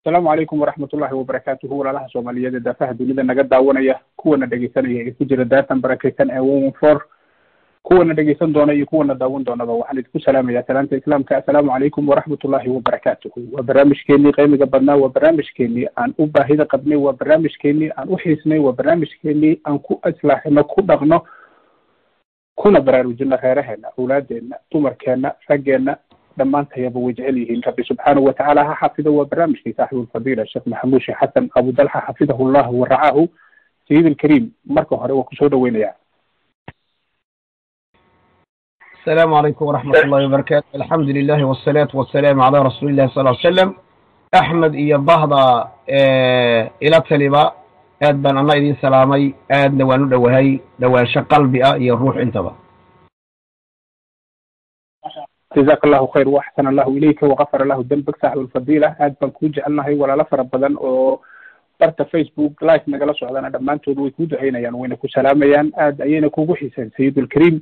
asalaamu calaykum waraxmat ullahi wabarakaatuhu walaalaha soomaaliyeed ee daafaha dunida naga daawanaya kuwana dhegeysanaya ee ku jira daatan barakeysan ee woman for kuwana dhegeysan doona iyo kuwana daawan doonaba. Waxaan idinku salaamaya salaanta islaamka. Assalaamu calaykum waraxmat ullahi wabarakaatuhu waa barnaamijkeenii qiimiga badnaa waa barnaamijkeenii aan u baahida qabnay waa barnaamijkeenii aan u xiisnay waa barnaamijkeenii aan ku islaaxino ku dhaqno kuna baraarujino reeraheena awlaadeena dumarkeena raggeenna dhammaantayaba way jecel yihiin. Rabbi subxaanahu watacaala ha xafido waa barnaamijkii saaxibulfadiila sheekh maxamuud sheekh xasan abu dalxa xafidahu llah wa racaahu sayid marka hore waa ku soo dhaweynaya asalaamu calaykum waraxmat ullahi wabarakaatu alxamdu lilahi wasalaatu wasalaamu calaa rasuuli illahi sal slam axmed iyo bahda eh, ila taliba aad baan anna idiin salaamay aadna waan u dhowahay dhowaansho qalbi ah iyo ruux intaba jazaaka allahu khayr waxsan allahu ilayka wakafar allahu dembeg saaxib alfadiila aad baan kuu jecelnahay walaalo fara badan oo barta facebook live nagala socdana dhammaantood way kuu duceynayaan wayna ku salaamayaan. Aad ayayna kugu xiiseen sayidulkariim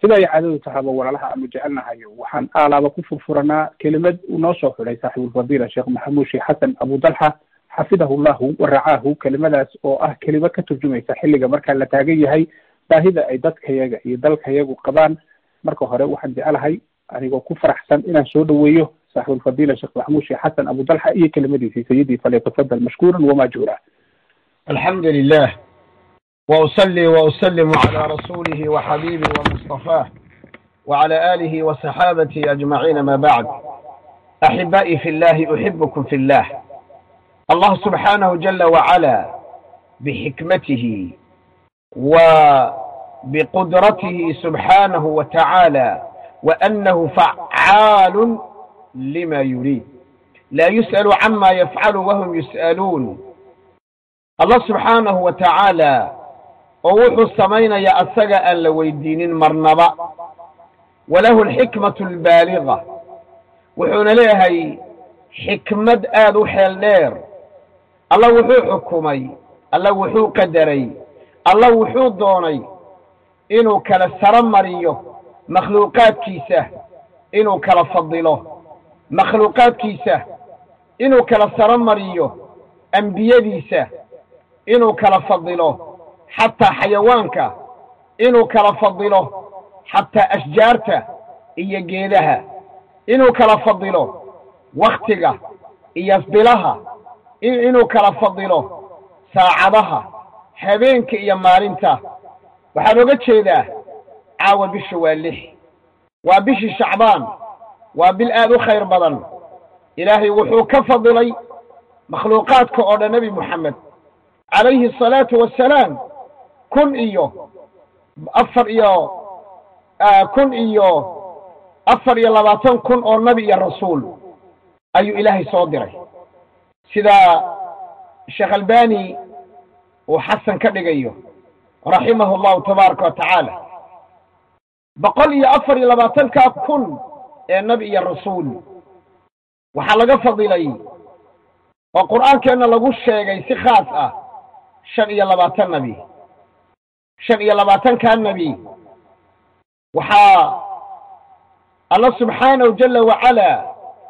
sida ay caadadu tahaba walaalaha aanu jecelnahayo waxaan aalaaba ku furfuranaa kelimad noo soo xulay saaxibulfadiila sheekh maxamuud sheekh xasan abudalxa xafidahu llahu waracaahu kelimadaas oo ah kelimo ka turjumaysa xilliga markaa la taagan yahay baahida ay dadkayaga iyo dalkayagu qabaan. Marka hore waxaan jecelahay anigoo ku faraxsan inaan soo dhoweeyo saaxibulfadiila sheekh maxamuud sheekh xasan abudalxa iyo kelimadiisii sayidii falyatafadal mashkuuran wamaajuura alxamdu lilah وأصلي وأسلم على رسوله وحبيبه ومصطفاه وعلى آله وصحابته أجمعين ما بعد أحبائي في الله أحبكم في الله الله سبحانه جل وعلا بحكمته وبقدرته سبحانه وتعالى وأنه فعال لما يريد لا يسأل عما يفعل وهم يسألون الله سبحانه وتعالى ووحو السمين يا أسجأ لويدين مرنبا وله الحكمة البالغة وحون ليهي حكمة آذو حيل دير alla wuxuu xukumay alla wuxuu qadaray alla wuxuu doonay inuu kala saro mariyo makhluuqaadkiisa inuu kala fadilo makhluuqaadkiisa inuu kala saro mariyo ambiyadiisa inuu kala fadilo xataa xayawaanka inuu kala fadilo xataa ashjaarta iyo geedaha inuu kala fadilo wakhtiga iyo bilaha inuu kala fadilo saacadaha habeenka iyo maalinta. Waxaan oga jeedaa caawa bisha waa lix. Waa bishii shacbaan. Waa bil aad u khayr badan. Ilaahay wuxuu ka fadilay makhluuqaadka oo dhan nebi moxamed calayhi asalaatu wassalaam kun iyo afar iyo kun iyo afar iyo labaatan kun oo nebi iyo rasuul ayuu ilaahay soo diray. Sida sheekh albani uu xasan ka dhigayo raximahu allahu tabaaraka wa tacaala boqol iyo afar iyo labaatankaa kun ee nebi iyo rasuul. Waxaa laga fadilay oo qur'aankeenna lagu sheegay si khaas ah shan iyo labaatan nebi shan iyo labaatankaa nebi waxaa alla subxaanahu jala wacalaa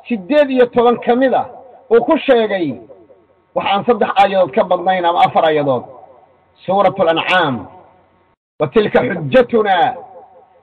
siddeed iyo toban ka mid ah uu ku sheegay waxaan saddex aayadood ka badnayn ama afar aayadood. Suuratu alancaam wa tilka xujatuna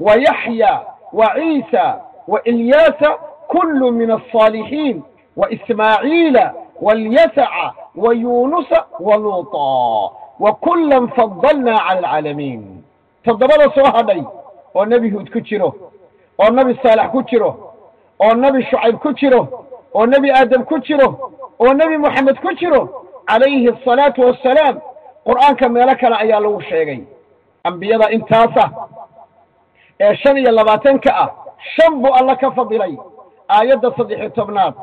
ويحيى وعيسى وإلياس كل من الصالحين وإسماعيل واليسع ويونس ولوطا وكلا فضلنا على العالمين. تضرب صحابي oo nebi huud ku jiro oo nebi saalax ku jiro oo nebi shucayb ku jiro oo nebi aadam ku jiro oo nebi moxamed ku jiro calayhi asalaatu wassalaam qur'aanka meelo kale ayaa lagu sheegay ambiyada intaasa ee shan iyo labaatanka ah shan buu alla ka fadilay aayadda saddex-iyo tobnaad.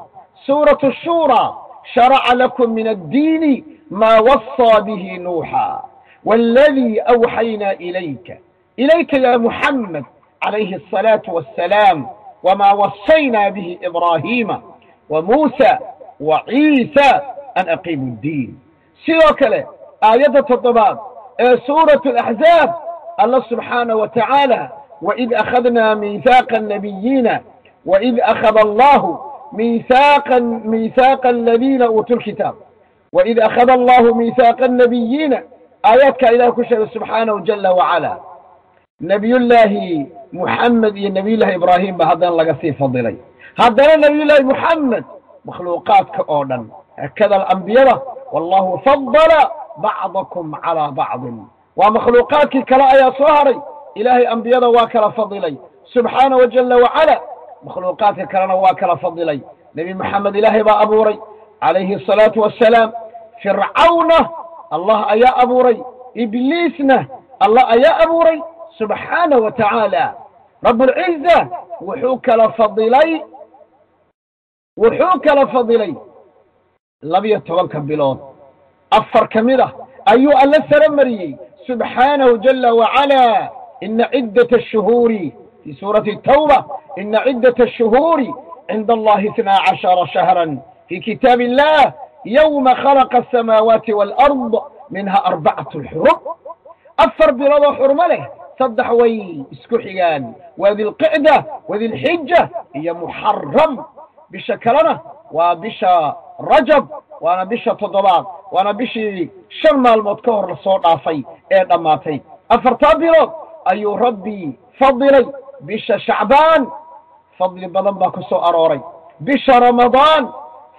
Suuratu shuura sharaca lakum min addiini maa wasaa bihi nuuxa waaladii awxaynaa ilayka. Ilayka ya muxamed calayhi asalaatu wassalaam wamaa wasaynaa bihi ibraahiima wa muusa wa ciisa an aqiimu ddiin sidoo kale aayadda toddobaad ee suuratu alaxzaab allah subxaanah wa tacaala waid akhadnaa miihaaqa annabiyiina waid akhada allahu miihaaqa miihaaqa aladiina uutuu lkitaab waid akhada allahu miihaaqa annabiyiina aayaadkaa ilaah ku sheegay subxaanahu jala wacala nebiyullaahi muxamed iyo nebiyullahi ibraahim ba haddana laga sii fadilay haddana nebiyullaahi muxamed makhluuqaadka oo dhan hakada ambiyada wallahu fadala bacdakum calaa bacdin waa makhluuqaadkii kale ayaa soo haray ilaahay ambiyada waa kala fadilay subxaana wa jala wacala makhluuqaadka kalena waa kala fadilay nebi moxamed ilaahay baa abuuray calayhi asalaatu wassalaam fircawna allah ayaa abuuray ibliisna allah ayaa abuuray subxaana wa tacaala rabbulciza wuxuu kala fadilay wuxuu kala fadilay labiyo tobanka bilood afar ka mid ah ayuu alla saro mariyey subxaanahu jala wacala ina ciddata ashuhuuri fii suurati tawba ina ciddata ashuhuuri cinda allahi itnaa cashara shahran fii kitaab illah yowma khalaqa asamaawaati waalard minha arbacatu xurum afar biloodoo xurmo leh saddex way isku xigaan waa dilqicda wa dilxija iyo muxaram bisha kalena waa bisha rajab waana bisha toddobaad waana bishii shan maalmood ka hor la soo dhaafay ee dhammaatay afartaa bilood ayuu rabbi fadilay. Bisha shacbaan fadli badan baa ku soo arooray. Bisha ramadaan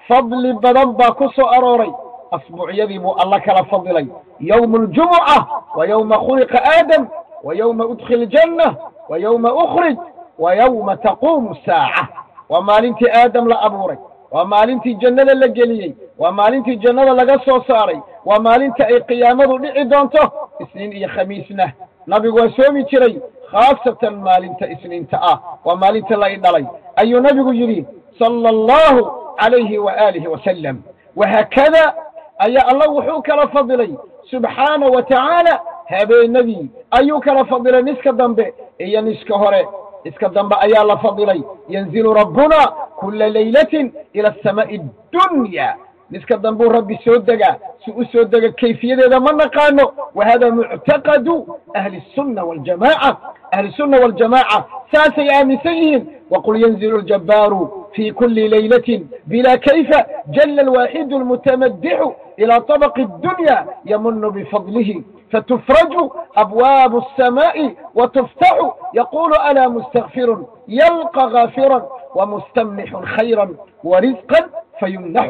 fadli badan baa ku soo arooray. Asbuucyadii buu alla kala fadilay. Yowma aljumuca wa yowma khuliqa aadam wa yowma udkhil janna wa yowma ukhrij wa yowma taquumu saaca waa maalintii aadam la abuuray. Waa maalintii jannada la geliyey. Waa maalintii jannada laga soo saaray. Waa maalinta ay qiyaamadu dhici doonto isniin iyo khamiisna nabigu waa soomi jiray khaasatan maalinta isniinta ah. Waa maalinta la i dhalay. Ayuu nabigu yidhi sala allahu calayhi wa aalihi wasalam wahaakada ayaa allah wuxuu kala fadilay. Subxaana wa tacaala habeenadii ayuu kala fadilay niska dambe iyo niska hore. Iska dambe ayaa la fadilay. Yanzilu rabbuna kula laylatin ila asamaai addunya niska dambuu rabbi soo degaa si u soo dega kayfiyadeeda ma naqaano wa hada muctaqadu ahli الsunna waljamaca ahli الsunna waljamaca saasay aaminsan yihiin waqul yanzilu اljabbaaru fi kuli laylatin bila kayfa jala alwaaxidu almutamadixu ilى طabqi الdunya yamunu bifadlihi فتفرج أبواب السماء وتفتح يقول ألا مستغفر يلقى غافرا ومستمنح خيرا ورزقا فيمنح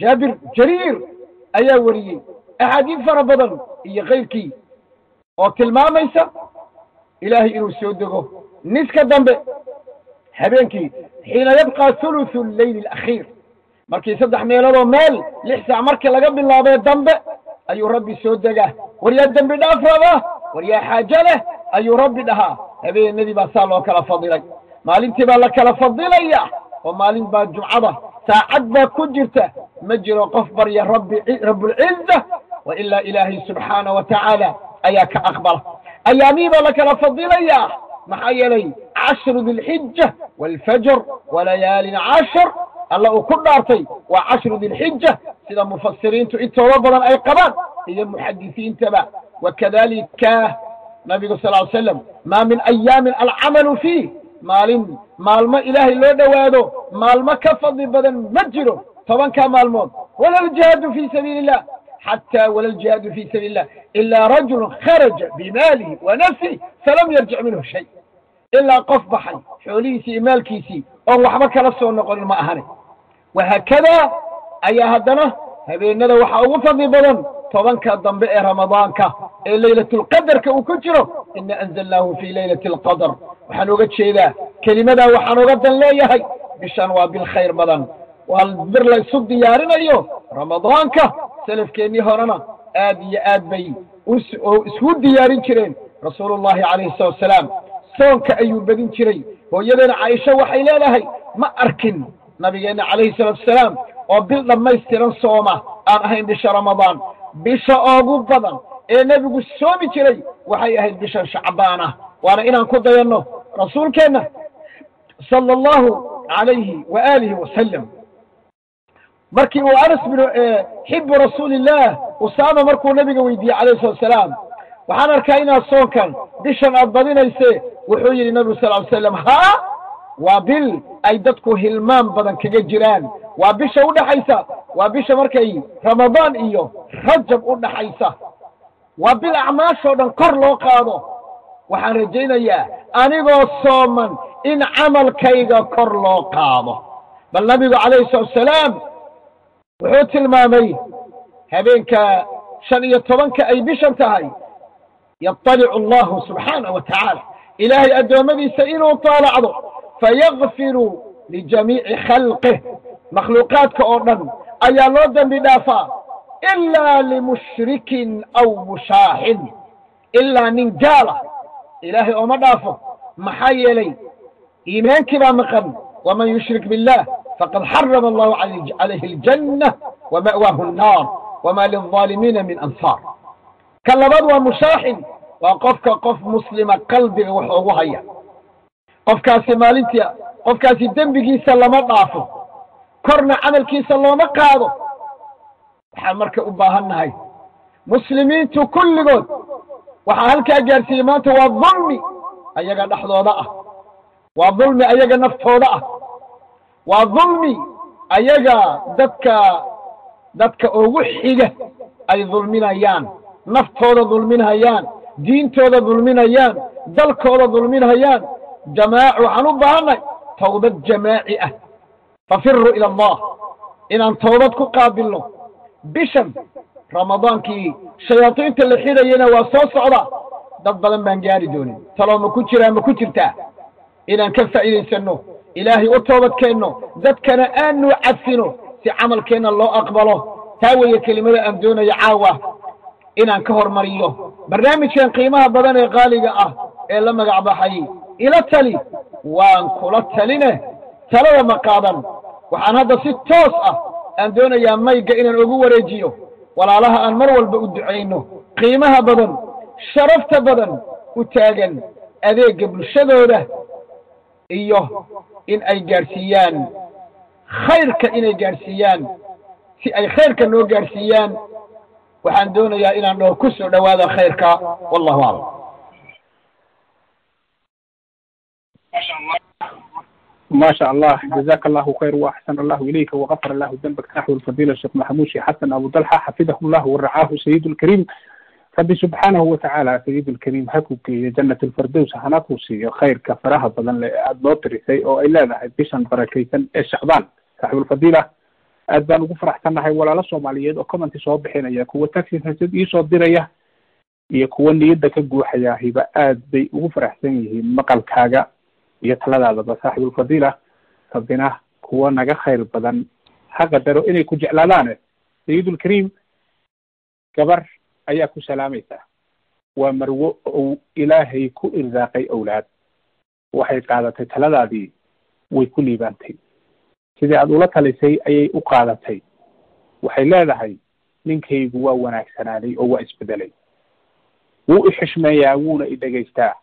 jaabir jariir ayaa wariyey axaadiid fara badan iyo kayrkii oo tilmaamaysa ilaahay inuu soo dego. Niska dambe habeenkii xiina yabqa huluthu leyli alakhiir. Markii saddex meeloodoo meel lix saac markii laga bilaabee dambe ayuu rabbi soo degaa. Waryaa dembi dhaaf raba waryaa xaajo leh ayuu rabbi dhahaa. Habeenadii baa saa loo kala fadilay. Maalintii baa la kala fadilaya oo maalin baa jumcada saacad baa ku jirta. Ma jiro qof barya rabbi rabbulciza wa ilaa ilaahay subxaana wa tacaala. Ayaa ka aqbala. Ayaamihii baa la kala fadilaya. Maxaa yeelay cashru dilxija waalfajr walayaalin cashar. Alla uu ku dhaartay waa cashru dilxija sida mufasiriintu intooda badan ay qabaan iyo muxadisiintaba. Wakadalika nabigu sal ly slam maa min ayaamin alcamalu fiih maalin maalmo ilaahay loo dhowaado maalmo ka fadli badan ma jiro tobankaa maalmood. Wala aljihaadu fi sabiili illah xataa wala aljihaadu fi sabiili illah ilaa rajulu kharaja bimaalihi wa nafsihi falam yarjic minhu shay. Ilaa qof baxay xoolihiisii iyo maalkiisii oon waxba kala soo noqonin ma ahane wahaakada ayaa haddana habeenada waxaa ugu fadli badan tobanka dambe ee ramadaanka ee laylatulqadarka uu ku jiro ina anzalnaahu fii laylati alqadr waxaan oga jeedaa kelimadaa waxaan oga dan leeyahay bishan waa bil khayr badan. Waa bir la isu diyaarinayo ramadaanka selafkeennii horena aad iyo aad bay isku diyaarin jireen rasuulu llahi calayhi salatu wasalaam soonka ayuu bedin jiray. Hooyadeena caaisha waxay leedahay ma arkin nabigeenna calayhi salaatu wasalaam oo bil dhammaystiran sooma aan ahayn bisha ramadaan. Bisha oogu badan ee nebigu soomi jiray waxay ahayd bishan shacbaan ah waana inaan ku dayanno rasuulkeenna sala allahu calayhi wa aalihi wasalam markii uu anas binu xibu rasuulillaah usaama markuu nabiga weydiiyey calayhi salatu salaam waxaan arkaa inaad soonkan bishan aad badinayse wuxuu yidhi nabigu sal ly slam haa waa bil ay dadku hilmaan badan kaga jiraan. Waa bisha udhaxaysa waa bisha markay ramadaan iyo rajab u dhaxaysa. Waa bil acmaashoo dhan kor loo qaado. Waxaan rajaynayaa anigoo sooman in camalkayga kor loo qaado. Bal nabigu calayhi salatu salaam wuxuu tilmaamay habeenka shan iyo tobanka ay bishan tahay yaطalicu allahu subxaanaه wa tacaala ilaahay addoommadiisa inuu taalacdo fayakfiru lijamiici khalqih makhluuqaadka oo dhan ayaa loo dembi dhaafaa ilaa limushrikin aw mushaaxin ilaa nin gaala ilaahay ooma dhaafo maxaa yeelay iimaankii baa maqan waman yushrik biاllah faqad xarama allahu calayhi aljanna wama'waahu annaar wama lilظaalimiina min ansaar ka labaad waa mushaaxin waa qofka qof muslima qalbiga wax ugu haya qofkaasi maalintii qofkaasi dembigiisa lama dhaafo. Korna camalkiisa looma qaado. Waxaan marka u baahan nahay muslimiintu kulligood waxaa halkaa gaarsiiyey maanta waa dulmi ayaga dhexdooda ah. Waa dulmi ayaga naftooda ah. Waa dulmi ayaga dadka dadka ugu xiga ay dulminayaan. Naftooda dulminhayaan diintooda dulminayaan dalkooda dulminhayaan jamaac waxaan u baahannahay tawbad jamaaci ah fafiruu ila allah inaan tawbad ku qaabilno bishan ramadaankii shayaadiinta la xidhayana waa soo socda dad badan baan gaari doonin taloo ma ku jiraa ma ku jirtaa inaan ka faa'iidaysanno ilaahay u toobadkeenno dadkana aanu cadfino si camalkeenna loo aqbalo taa weeye kelimada aan doonayo caawa inaan ka hormariyo barnaamijkan qiimaha badan ee qaaliga ah ee la magac baxay ila tali. Waan kula taline talada ma qaadan waxaan hadda si toos ah aan doonayaa mayga inaan ugu wareejiyo. Walaalaha aan mar walba u ducayno qiimaha badan sharafta badan u taagan adeegga bulshadooda iyo in ay gaadhsiiyaan khayrka inay gaadhsiiyaan si ay khayrka noo gaadhsiiyaan waxaan doonayaa inaan dhaho ku soo dhowaada khayrka. Wallahu aclam ما شاء الله جزاك الله خير واحسن الله اليك وغفر الله ذنبك نحو الفضيله الشيخ محمود شيخ حسن ابو طلحه حفظه الله ورعاه سيد الكريم ربي سبحانه وتعالى سيد الكريم هكوك جنة الفردوس هناكوسي خير كفرها بدن لأد لو تريسي أو إلا ذا بيشان بركيسن الشعبان صاحب الفضيلة aad baan ugu faraxsannahay walaalo soomaaliyeed oo commenti soo bixinaya kuwa taxi hasad iisoo diraya iyo kuwa niyadda ka guuxaya hiba aad bay ugu faraxsan yihiin maqalkaaga iyo taladaadaba saaxibulfadiila rabbina kuwa naga khayr badan ha qadaro inay ku jeclaadaane. Sayidulkariim gabar ayaa ku salaamaysa waa marwo ou ilaahay ku irsaaqay owlaad waxay qaadatay taladaadii way ku liibaantay. Sidii aada ula talisay ayay u qaadatay. Waxay leedahay ninkaygu waa wanaagsanaaday oo waa isbedelay. Wuu ixishmeeyaa wuuna idhegaystaa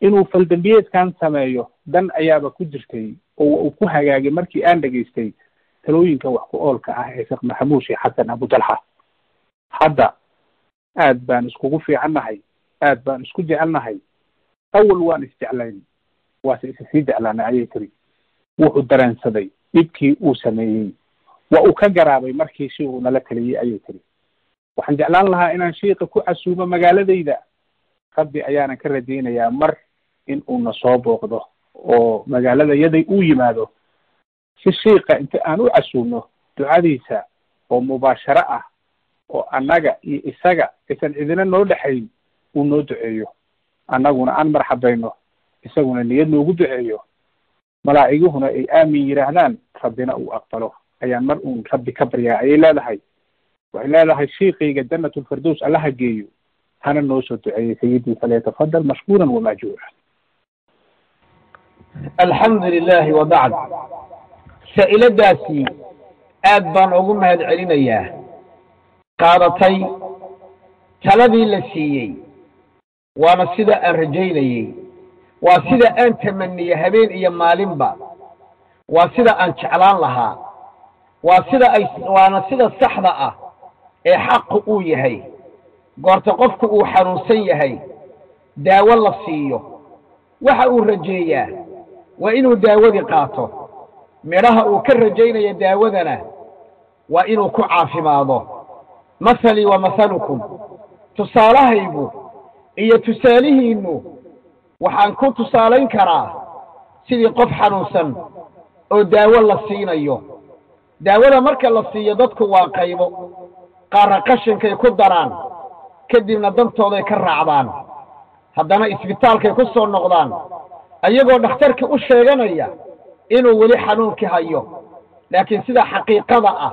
inuu faldambiyeedkan sameeyo dan ayaaba ku jirtay oo uu ku hagaagay markii aan dhegaystay talooyinka wax ku oolka ah ee sheekh maxamuud sheekh xasan abudalxa hadda aad baan iskugu fiicannahay aad baan isku jecelnahay. Awal waan isjeclayn waase isa sii jeclaanay ayay tiri wuxuu dareensaday dhibkii uu sameeyey. Waa uu ka garaabay markii shiiku nala taliyey ayay tiri waxaan jeclaan lahaa inaan shiika ku casuumo magaaladayda. Rabbi ayaanan ka rajaynayaa mar in uuna soo booqdo oo magaalada yaday uu yimaado. Si shiika inta aan u casuumno ducadiisa oo mubaasharo ah oo annaga iyo isaga aysan cidina noo dhexayn uu noo duceeyo. Annaguna aan marxabayno isaguna niyad noogu duceeyo. Malaa'iguhuna ay aamin yidhaahdaan rabbina uu aqbalo. Ayaan mar uun rabbi ka baryaa ayay leedahay. Waxay leedahay shiikayga jannatulfirdows allaha geeyo. Hana noo soo duceeyey sayidii falyatafadal mashkuuran wamaajuura alxamdu lilahi wa bacd saa'iladaasi aad baan ugu mahad celinayaa qaadatay taladii la siiyey waana sida aan rajaynayey waa sida aan tamaniyey habeen iyo maalinba waa sida aan jeclaan lahaa waa sida ay waana sida saxda ah ee xaqu uu yahay. Goorta qofku uu xanuunsan yahay daawo la siiyo waxa uu rajeeyaa waa inuu daawadii qaato. Midhaha uu ka rajaynaya daawadana waa inuu ku caafimaado. Mahalii wa mahalukum tusaalahaygu iyo tusaalihiinnu waxaan ku tusaalayn karaa sidii qof xanuunsan oo daawo la siinayo. Daawada marka la siiyo dadku waa qaybo qaarra qashinkay ku daraan kadibna dantooday ka raacdaan. Haddana isbitaalkay ku soo noqdaan ayagoo dhakhtarka u sheeganaya inuu weli xanuunkii hayo. Laakiin sida xaqiiqada ah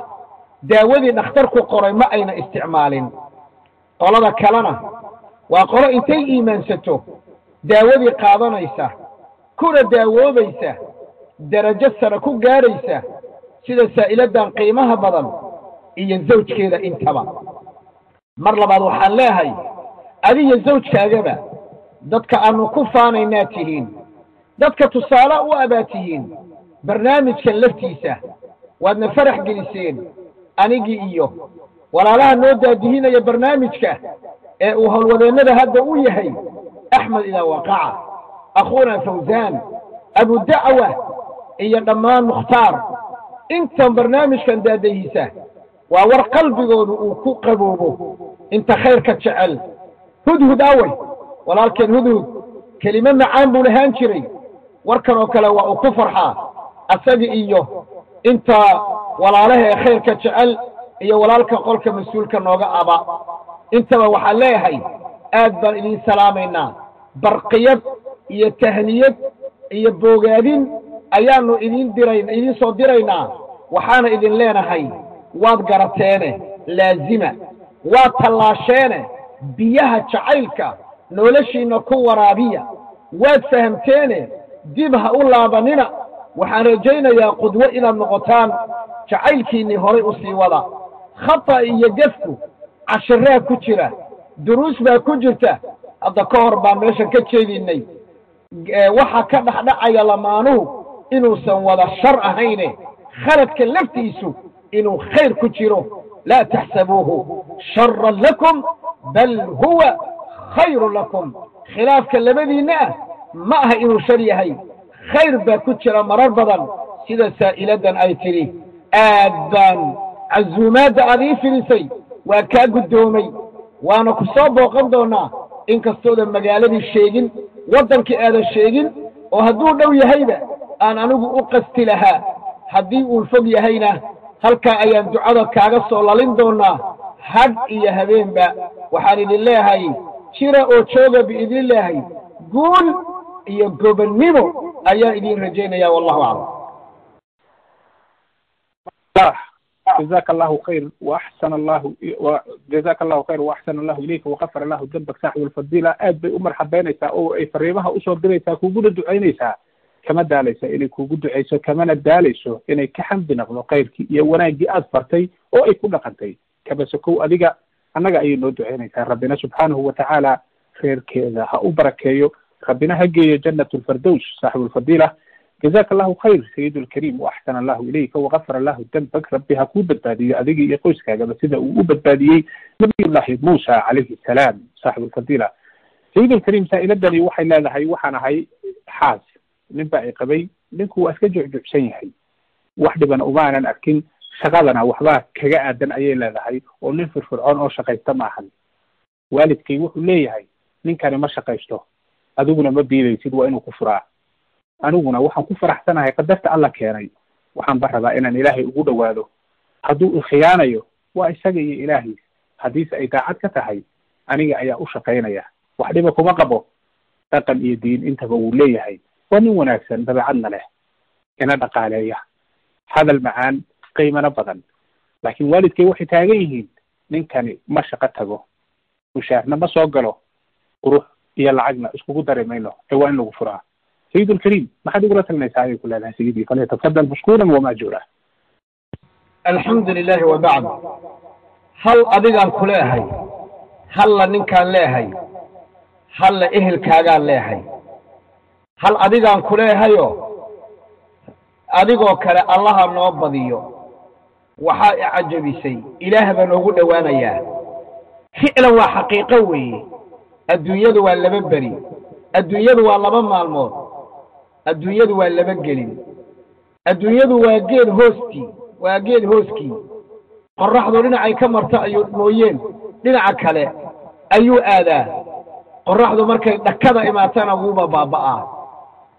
daawadii dhakhtarku qoray ma ayna isticmaalin. Qolada kalena waa qolo intay iimaansato daawadii qaadanaysa kuna daawoobaysa derajo sare ku gaadhaysa sida saa'iladdan qiimaha badan iyo zawjkeeda intaba. Mar labaad waxaan leehay adiyo zawjkaagaba dadka aanu ku faanaynaa tihiin dadka tusaale u abaa tihiin barnaamijkan laftiisa waadna farax geliseen anigii iyo. Walaalaha noo daadihinaya barnaamijka ee uu howlwadeennada hadda u yahay axmed idaa waqaca akhuuna fawsaan abudacwa iyo dhammaan mukhtaar. Intan barnaamijkan daadahiisa waa war qalbigoodu uu ku qaboobo. Inta khayrka jecel. Hudhud awey walaalkeen hudhud kelimo macaan buu lahaan jiray warkan oo kale waa uu ku farxaa. Asaga iyo inta walaalaha ee khayrka jecel iyo walaalka qolka mas'uulka nooga aba. Intaba waxaan leeyahay aad baan idiin salaamaynaa. Barqiyad iyo tahniyad iyo boogaadin ayaannu idiin dirayn idiin soo diraynaa. Waxaana idin leenahay waad garateene laazima. Waad tallaasheene biyaha jacaylka noloshiinna ku waraabiya. Waad fahamteene dib ha u laabanina waxaan rajaynayaa qudwo inaad noqotaan jacaylkiinnii horay u sii wada. Khata iyo gefku cashiraa ku jira duruus baa ku jirta. Hadda ka hor baan meeshan ka jeedinnay. Waxa ka dhexdhacaya lamaanuhu inuusan wada shar ahayne khaladka laftiisu inuu khayr ku jiro. Laa taxsabuuhu sharan lakum bal huwa khayrun lakum. Khilaafka labadiinna ah ma aha inuu shar yahay. Khayr baa ku jira marar badan. Sida saa'iladdan ay tidhi aad baan casuumaadda aad ii fidisay waa kaa guddoomay. Waana ku soo booqan doonnaa inkastoodan magaaladii sheegin waddankii aadan sheegin oo hadduu dhow yahayba aan anigu u qasti lahaa. Haddii uu fog yahayna halkaa ayaan ducada kaaga soo lalin doonnaa hadh iyo habeenba waxaan idin leehay jira oo jooga biidin leehay. Guul iyo gobonnimo ayaan idin rajaynaya wallahu aclam جزاك الله خير واحسن الله جزاك الله خير واحسن الله اليك وغفر الله ذنبك صاحب الفضيله aad bay u marxabeynaysaa oo ay fariimaha usoo diraysaa kuguna ducaynaysaa kama daalaysa inay kugu ducayso kamana daalayso inay ka xamdi naqdo khayrkii iyo wanaaggii aad fartay oo ay ku dhaqantay kaba sokow adiga annaga ayay noo ducaynaysaa rabbina subxaanahu watacaala reerkeeda ha u barakeeyo rabbina ha geeyo janat lfardows saaxibu lfadila jazaka allahu khayr sayid lkariim waaxsana allahu ilayka wakafar allahu dambak rabbi ha kuu badbaadiyo adigii iyo qoyskaagaba sida uu u badbaadiyey nabiyullahi muusa calayhi salaam saaxibu lfadila sayid lkariim saa-iladani waxay leedahay waxaan ahay xaas nin baa i ninku waa iska jucjucsan yahay wax dhibana umaanan arkin shaqadana waxbaa kaga aadan ayay leedahay oo nin firfircoon oo shaqaysta maahan waalidkay wuxuu leeyahay ninkani ma shaqaysto adiguna ma biibaysid waa inuu ku furaa. Aniguna waxaan ku faraxsanahay qadarta alla keenay. Waxaan ba rabaa inaan ilaahay ugu dhowaado. Hadduu ikhiyaanayo waa isaga iyo ilaahay. Haddiise ay daacad ka tahay aniga ayaa u shaqaynaya. Wax dhiba kuma qabo. Dhaqan iyo diin intaba uu leeyahay. Waa nin wanaagsan dabeecadna leh. Ina dhaqaaleeya. Hadal macaan qiimana badan. Laakiin waalidkay waxay taagan yihiin ninkani ma shaqo tago. Mushaarna ma soo galo. Qurux iyo lacagna iskugu dari mayno ee waa in lagu furaa sayid lkarim maxaad igula talinaysaa ayay ku leedahay sayidii falyatafadal mashkuuran wamaajuura alxamdu lilahi wabacd hal adigaan ku leehay halla ninkaan leehay halla ehelkaagaan leehay hal adigaan kuleehayo adigoo kale allaha noo badiyo waxaa icajabisay ilaah baa noogu dhowaanayaa ficlan waa xaqiiqo weeye adduunyadu waa laba beri. Adduunyadu waa laba maalmood. Adduunyadu waa laba gelin. Adduunyadu waa geed hoostii waa geed hooskii qorraxdu dhinacay ka marto ayuu mooyeen. Dhinaca kale ayuu aadaa. Qorraxdu markay dhakada imaatana wuuba baaba'aa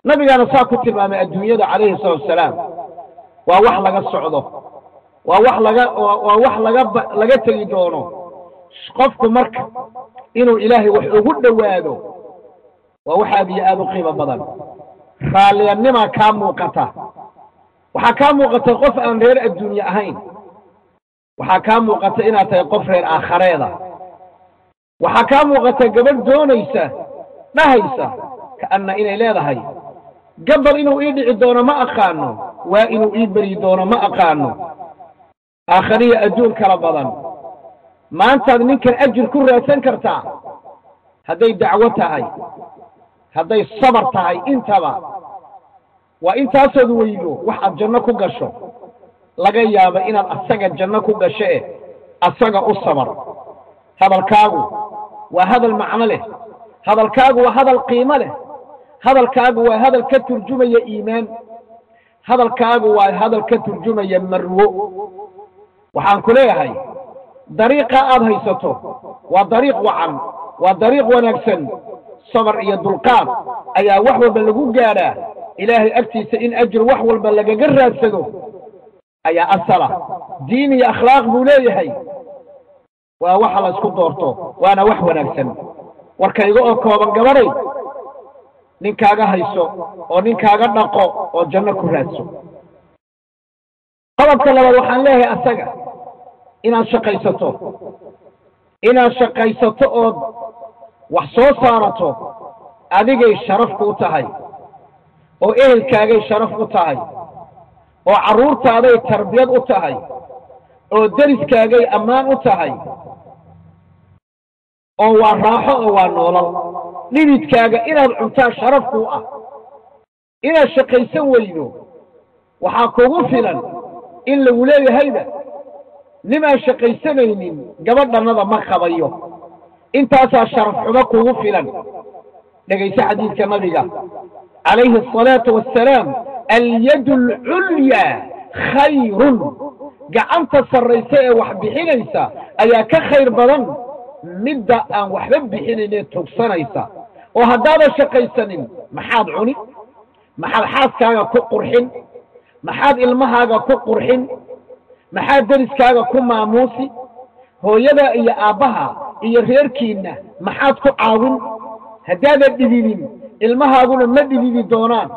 nabigaana saa ku tilmaamay adduunyada calayhi salatu wasalaam. Waa wax laga socdo. Waa wax laga waa wax laga laga tegi doono. Qofku marka inuu ilaahay wax ugu dhowaado waa wax aad iyo aad u qiimo badan. Raalliyanimaa kaa muuqata. Waxaa kaa muuqata qof aan reer adduunye ahayn. Waxaa kaa muuqata inaad tahay qof reer aakhareeda. Waxaa kaa muuqata gabadh doonaysa dhahaysa ka'anna inay leedahay. Gabal inuu ii dhici doono ma aqaano waa inuu ii beri doono ma aqaano. Aakhariya adduun kala badan maantaad ninkan ajir ku raadsan kartaa hadday dacwo tahay hadday sabar tahay intaba waa intaasood weydo waxaad janno ku gasho. Laga yaaba inaad asaga janno ku gasho eh asaga u sabar. Hadalkaagu waa hadal macno leh. Hadalkaagu waa hadal qiimo leh. Hadalkaagu waa hadal ka turjumaya iimaan. Hadalkaagu waa hadal ka turjumaya marwo. Waxaan ku leeyahay dariiqa aad haysato. Waa dariiq wacan. Waa dariiq wanaagsan. Sabar iyo dulqaad ayaa wax walba lagu gaadhaa. Ilaahay agtiisa in ajir wax walba lagaga raadsado ayaa asala. Diin iyo akhlaaq buu leeyahay. Waa waxa la isku doorto. Waana wax wanaagsan. Warkayga oo kooban gabadhay ninkaaga hayso oo ninkaaga dhaqo oo janno ku raadso. Qodobka labaad waxaan leeyahay asaga inaad shaqaysato. Inaad shaqaysato ood wax soo saarato adigay sharaf kuu tahay oo ehelkaagay sharaf u tahay oo carruurtaaday tarbiyad u tahay oo deriskaagay ammaan u tahay oo waa raaxo oo waa noolal dhididkaaga inaad cuntaa sharaf kuu ah inaad shaqaysan weydo waxaa kugu filan in lagu leeyahayba nimaan shaqaysanaynin gabadhannada ma qabayo intaasaa sharaf xumo kugu filan dhegayso xadiidka nabiga calayhi asalaatu wassalaam alyadu alculyaa khayrun gacanta sarraysa ee wax bixinaysa ayaa ka khayr badan midda aan waxba bixinaynee tugsanaysa oo haddaadan shaqaysanin maxaad cuni maxaad xaaskaaga ku qurxin maxaad ilmahaaga ku qurxin maxaad deriskaaga ku maamuusi? Hooyada iyo aabbaha iyo reerkiinna maxaad ku caawin? Haddaadan dhididin ilmahaaguna ma dhididi doonaan.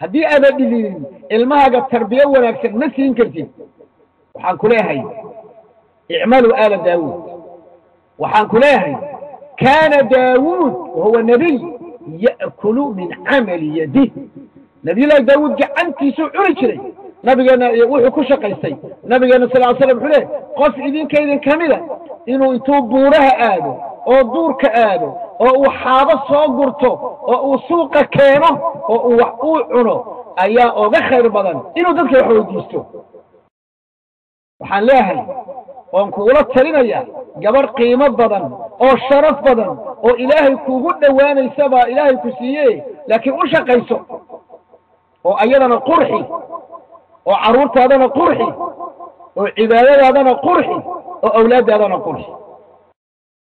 Haddii aadan dhididin ilmahaaga tarbiyo wanaagsan ma siin kartid. Waxaan ku leeyahay icmaluu aala daawuud. Waxaan ku leeyahay kaana daawuud wahuwa nebiy ya'kulu min camali yadih nabiyullaahi daawuud gacantiisuu cuni jiray nabigeenna wuxuu ku shaqaystay. Nabigeenna sal ly slam wuxuu leehay qof idinkaydin ka mida inuu intuu buuraha aado oo duurka aado oo uu xaabo soo gurto oo uu suuqa keeno oo uu wax uu cuno ayaa oga khayr badan inuu dadka wax weydiisto. Waxaan leeyahay oon kugula talinaya gabarh qiimo badan oo sharaf badan oo ilaahay kuugu dhowaanaysa baa ilaahay ku siiye laakiin u shaqayso oo ayadana qurxi oo carruurtaadana qurxi oo cibaadadaadana qurxi oo awlaaddaadana qurxi.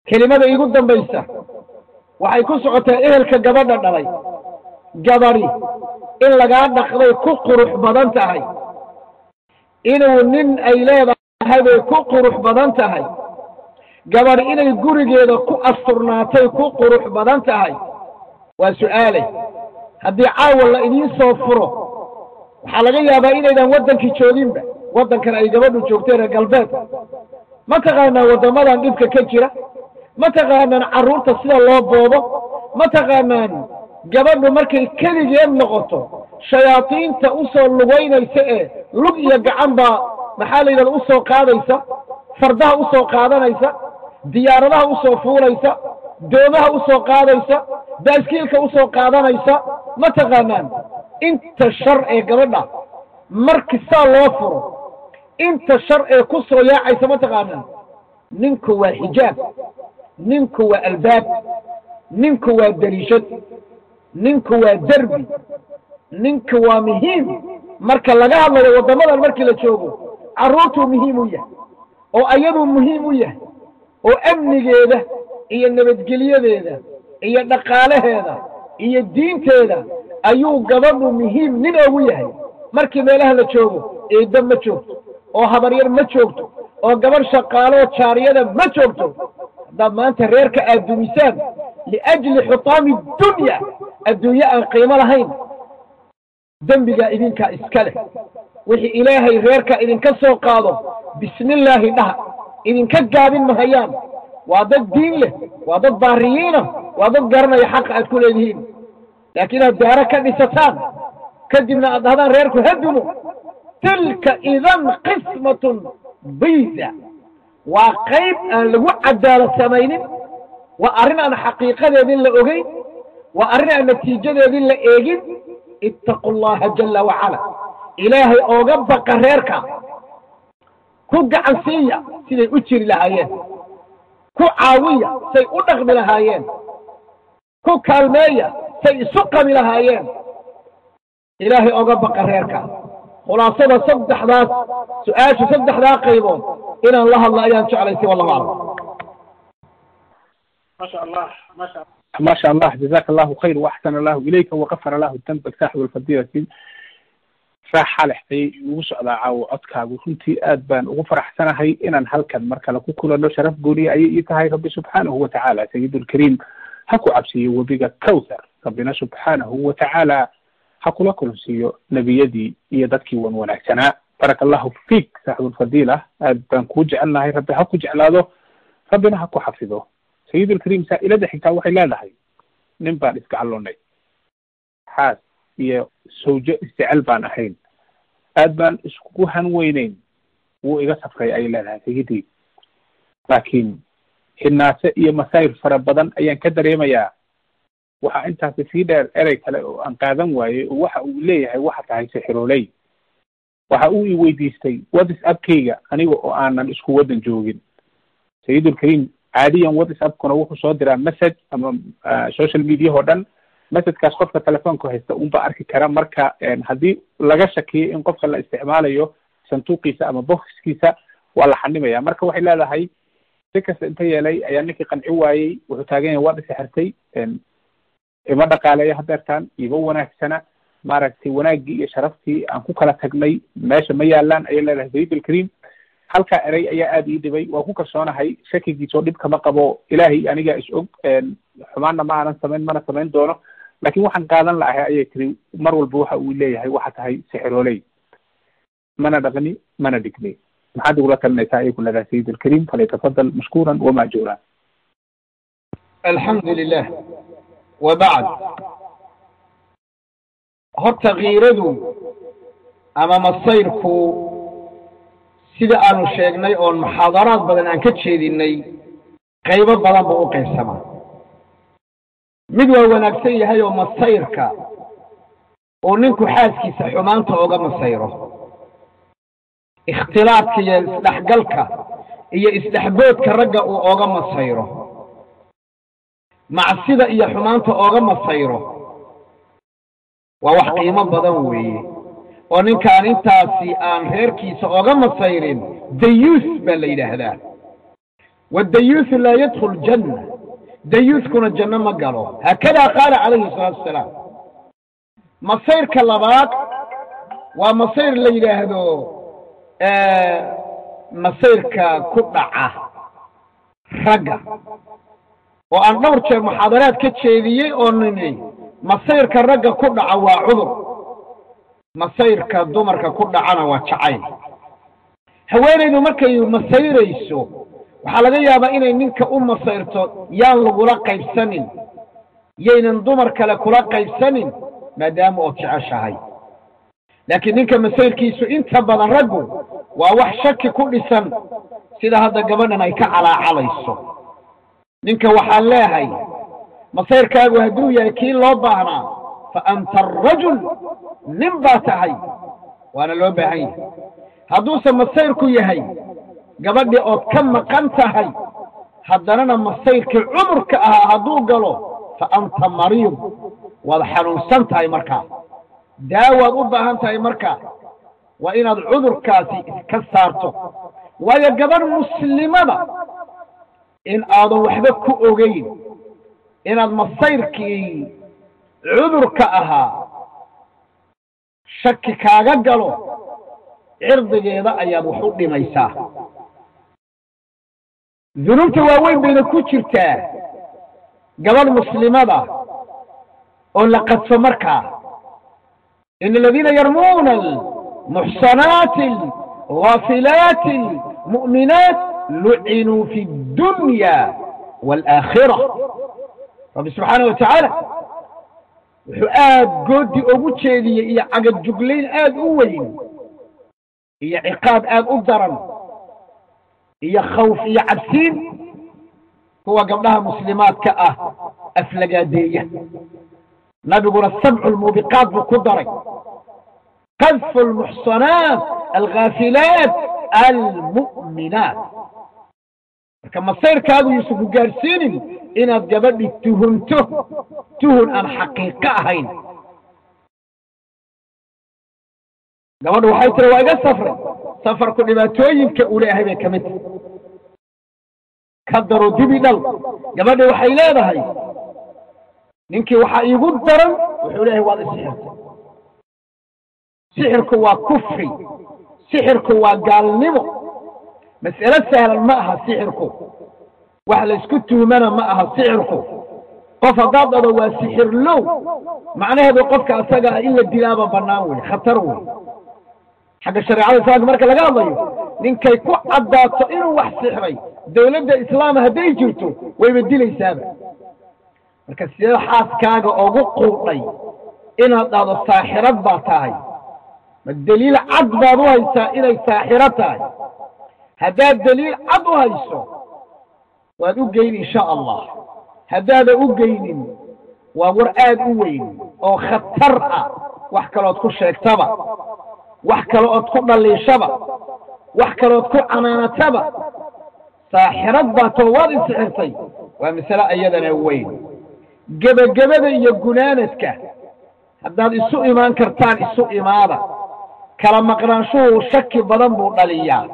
Kelimada iigu dambaysa waxay ku socotaa ehelka gabadha dhalay. Gabadhi in lagaa dhaqday ku qurux badan tahay. Inuu nin ay leedahay bay ku qurux badan tahay. Gabadh inay gurigeeda ku asturnaatay ku qurux badan tahay. Waa su'aalay haddii caawa la idiin soo furo waxaa laga yaabaa inaydan waddankii jooginba waddankan ay gabadhu joogteen reer galbeedka ma taqaanaan waddamadan dhibka ka jira? Ma taqaanaan carruurta sida loo boobo? Ma taqaanaan gabadhu markay keligeed noqoto shayaadiinta u lugaynaysa ee lug iyo gacan baa maxaa la yidhahda u soo qaadaysa? Fardaha u soo qaadanaysa? Diyaaradaha u soo fuulaysa doomaha u soo qaadaysa baaskiilka u soo qaadanaysa ma taqaanaan. Inta shar ee gabadha marki saa loo furo inta shar ee ku soo yaacaysa ma taqaanaan. Ninku waa xijaab ninku waa albaab ninku waa dariishad ninku waa derbi ninku waa muhiim. Marka laga hadlayo waddamadan markii la joogo carruurtuu muhiim u yahay oo ayaduu muhiim u yahay oo amnigeeda iyo nabadgelyadeeda iyo dhaqaalaheeda iyo diinteeda ayuu gabadhu muhiim nin ogu yahay. Markii meelaha la joogo eedda ma joogto oo habaryar ma joogto oo gabadh shaqaaloo jaariyada ma joogto. Haddaad maanta reerka aad dumisaan liajli xutaami dunya adduunye aan qiimo lahayn dembigaa idinkaa iska leh. Wixii ilaahay reerka idinka soo qaado bismi illaahi dhaha idinka gaabin mahayaan waa dad diin leh waa dad baariyiina waa dad garanaya xaqa aad ku leedihiin. Laakiin aad daaro ka dhisataan kadibna aad dhahdaan reerku hadumo tilka idan qismatun biisa waa qayb aan lagu cadaalad samaynin waa arrin aan xaqiiqadeedin la ogeyn waa arrin aan natiijadeedin la eegin. Ittaqu allaha jalla wacala. Ilaahay ooga baqa reerka. Ku gacan siiya siday u jiri lahaayeen ku caawiya say u dhaqmi lahaayeen. Ku kaalmeeya say isu qabi lahaayeen. Ilaahay oga baqa reerka. Khulaasada saddexdaas su'aasha saddexdaa qaybood inaan la hadla ayaan jeclaysay wallahu aclam. Ma sha allah. Ma sha allah jazaaka allahu khayr waaxsana allahu ilayka waqafara allahu dambak saaxibu alfadilati tufaax xalax ayay ugu socdaa caawo codkaagu. Runtii aad baan ugu faraxsanahay inaan halkan mar kale ku kulano sharaf gooniya ayay ii tahay rabbi subxaanahu watacaala sayidulkariim ha ku cabsiiyo webiga cowthar rabbina subxaanahu watacaala ha kula kulunsiiyo nebiyadii iyo dadkii wan wanaagsanaa baraka allahu fiik saaxibulfadiila ah. aad baan kuu jecelnahay rabbi ha ku jeclaado. Rabbina ha ku xafido. Sayidulkariim saa-ilada xigtaa waxay leedahay. Nin baan isgacalonay xaas iyo sawjo isjecel baan ahayn aad baan iskugu hanweyneyn. Wuu iga safray ayay leedahay. Sayidii laakiin xinaase iyo masaayir fara badan ayaan ka dareemayaa. Waxaa intaasi sii dheer erey kale oo aan qaadan waayey oo waxa uu leeyahay waxa tahay sixirooley waxa uu i weydiistay whatsappkayga aniga oo aanan isku waddan joogin. Sayidulkariim caadiyan whatsappkuna wuxuu soo diraa message ama social media oo dhan messagekaas qofka telefoonka haysta unba arki kara. Marka haddii laga shakiyo in qofka la isticmaalayo sanduuqiisa ama boxkiisa waa la xanimaya marka waxay leedahay si kasta inta yeelay ayaa ninkii qanci waayey wuxuu taagan yahay waa dhisixirtay ima dhaqaaleeyo hadeertaan iba wanaagsana maaragtay wanaaggii iyo sharaftii aan ku kala tagnay meesha ma yaalaan ayay leedahay. Sayidulkariim halkaa erey ayaa aada ii dhibay. Waa ku kalsoonahay shakigiisoo dhib kama qabo. Ilaahay anigaa is og xumaanna ma aanan samayn mana samayn doono laakiin waxaan qaadan lahay ayay tiri mar walba waxa uu leeyahay waxa tahay sixirooley mana dhaqni mana dhigni. Maxaad igula talinaysaa ayay ku leedahay sayidulkariim falyatafadal mashkuuran wamaajuuran alxamdu lilah wa bacd horta kiiradu ama masayrku sida aanu sheegnay oon muxaadaraad badan aan ka jeedinay qaybo badan buu u qaybsamaa mid waa wanaagsan yahay oo masayrka uu ninku xaaskiisa xumaanta oga masayro. Ikhtilaadka iyo isdhexgalka iyo isdhexboodka ragga uu oga masayro. Macsida iyo xumaanta oga masayro. Waa wax qiimo badan weeye. Oo ninkaan intaasi aan reerkiisa oga masayrin dayuus baa la yidhaahdaa. Waddayuusu laa yadkhul janna dayuuskuna janno ma galo. Haakadaa qaala calayhi salaatu wasalaam masayrka labaad waa masayr la yidhaahdo masayrka ku dhaca ragga. Oo aan dhowr jeer muxaadaraad ka jeediyey oo nini masayrka ragga ku dhaca waa cudur. Masayrka dumarka ku dhacana waa jacayl. Haweenaydu markay masayrayso waxaa laga yaabaa inay ninka u masayrto yaan lagula qaybsanin yaynan dumar kale kula qaybsanin maadaama ood jeceshahay. Laakiin ninka masayrkiisu inta badan raggu waa wax shaki ku dhisan sida hadda gabadhan ay ka calaacalayso. Ninka waxaan leehay masayrkaagu hadduu yahay kii loo baahnaa fa anta arajul nin baa tahay waana loo baahan yahay. Hadduuse masayrku yahay gabadhii ood ka maqan tahay haddanana masayrkii cudurka ahaa hadduu galo fa anta mariid. Waad xanuunsan tahay markaa daawaad u baahan tahay markaa waa inaad cudurkaasi iska saarto. Waayo gabadh muslimada in aadan waxba ku ogeyn inaad masayrkii cudurka ahaa shaki kaaga galo cirdigeeda ayaad wax u dhimaysaa dunuubta waaweyn bayna ku jirtaa gabadh muslimada oo la qadfo markaa in aladiina yarmuuna almuxsanaati alghaafilaati almu'minaat lucinuu fi اdunya wاlaakhira rabbi subxaana wa tacaala wuxuu aad goodi ugu jeediyey iyo cagajuglayn aad u weyn iyo ciqaab aad u daran iyo khawf iyo cabsiin kuwa gabdhaha muslimaadka ah aflagaadeeya. Nabiguna sabcu lmuubiqaat buu ku daray. Qadfu almuxsanaat alghaafilaat almu'minaat. Marka masayrkaagu yuusufu gaadhsiinin inaad gabadhi tuhunto tuhun aan xaqiiqo ahayn gabadhu waxay tiri waa iga safray safarku dhibaatooyinka uu leeyahay bay ka mid tahay. Ka daro dibi dhal. Gabadhi waxay leedahay ninkii waxaa iigu daran wuxuu leeyahay waad isixirtay sixirku waa kufri. Sixirku waa gaalnimo. Mas'alo sahlan ma aha sixirku. Wax laysku tuhmana ma aha sixirku. Qof haddaad dhado waa sixirlow macnaheedu qofka asaga ah in la dilaaba bannaan wey khatar wey xagga shareecada islaamka marka laga hadlayo ninkay ku caddaato inuu wax sixray dawladda islaama hadday jirto wayba dilaysaaba marka sidee xaaskaaga ugu quudhay inaad dhahdo saaxirad baa tahay. Ma deliil cad baad u haysaa inay saaxiro tahay? Haddaad deliil cad u hayso waad u geyn insha allah. Haddaada u geynin waa war aad u weyn oo khatar ah wax kalood ku sheegtaba wax kale ood ku dhaliishaba. Wax kalood ku canaanataba. Saaxirad baa too waad insixirtay waa masale ayadana weyn. Gebagabada iyo gunaanadka haddaad isu imaan kartaan isu imaada. Kala maqnaanshuhu shaki badan buu dhaliyaa.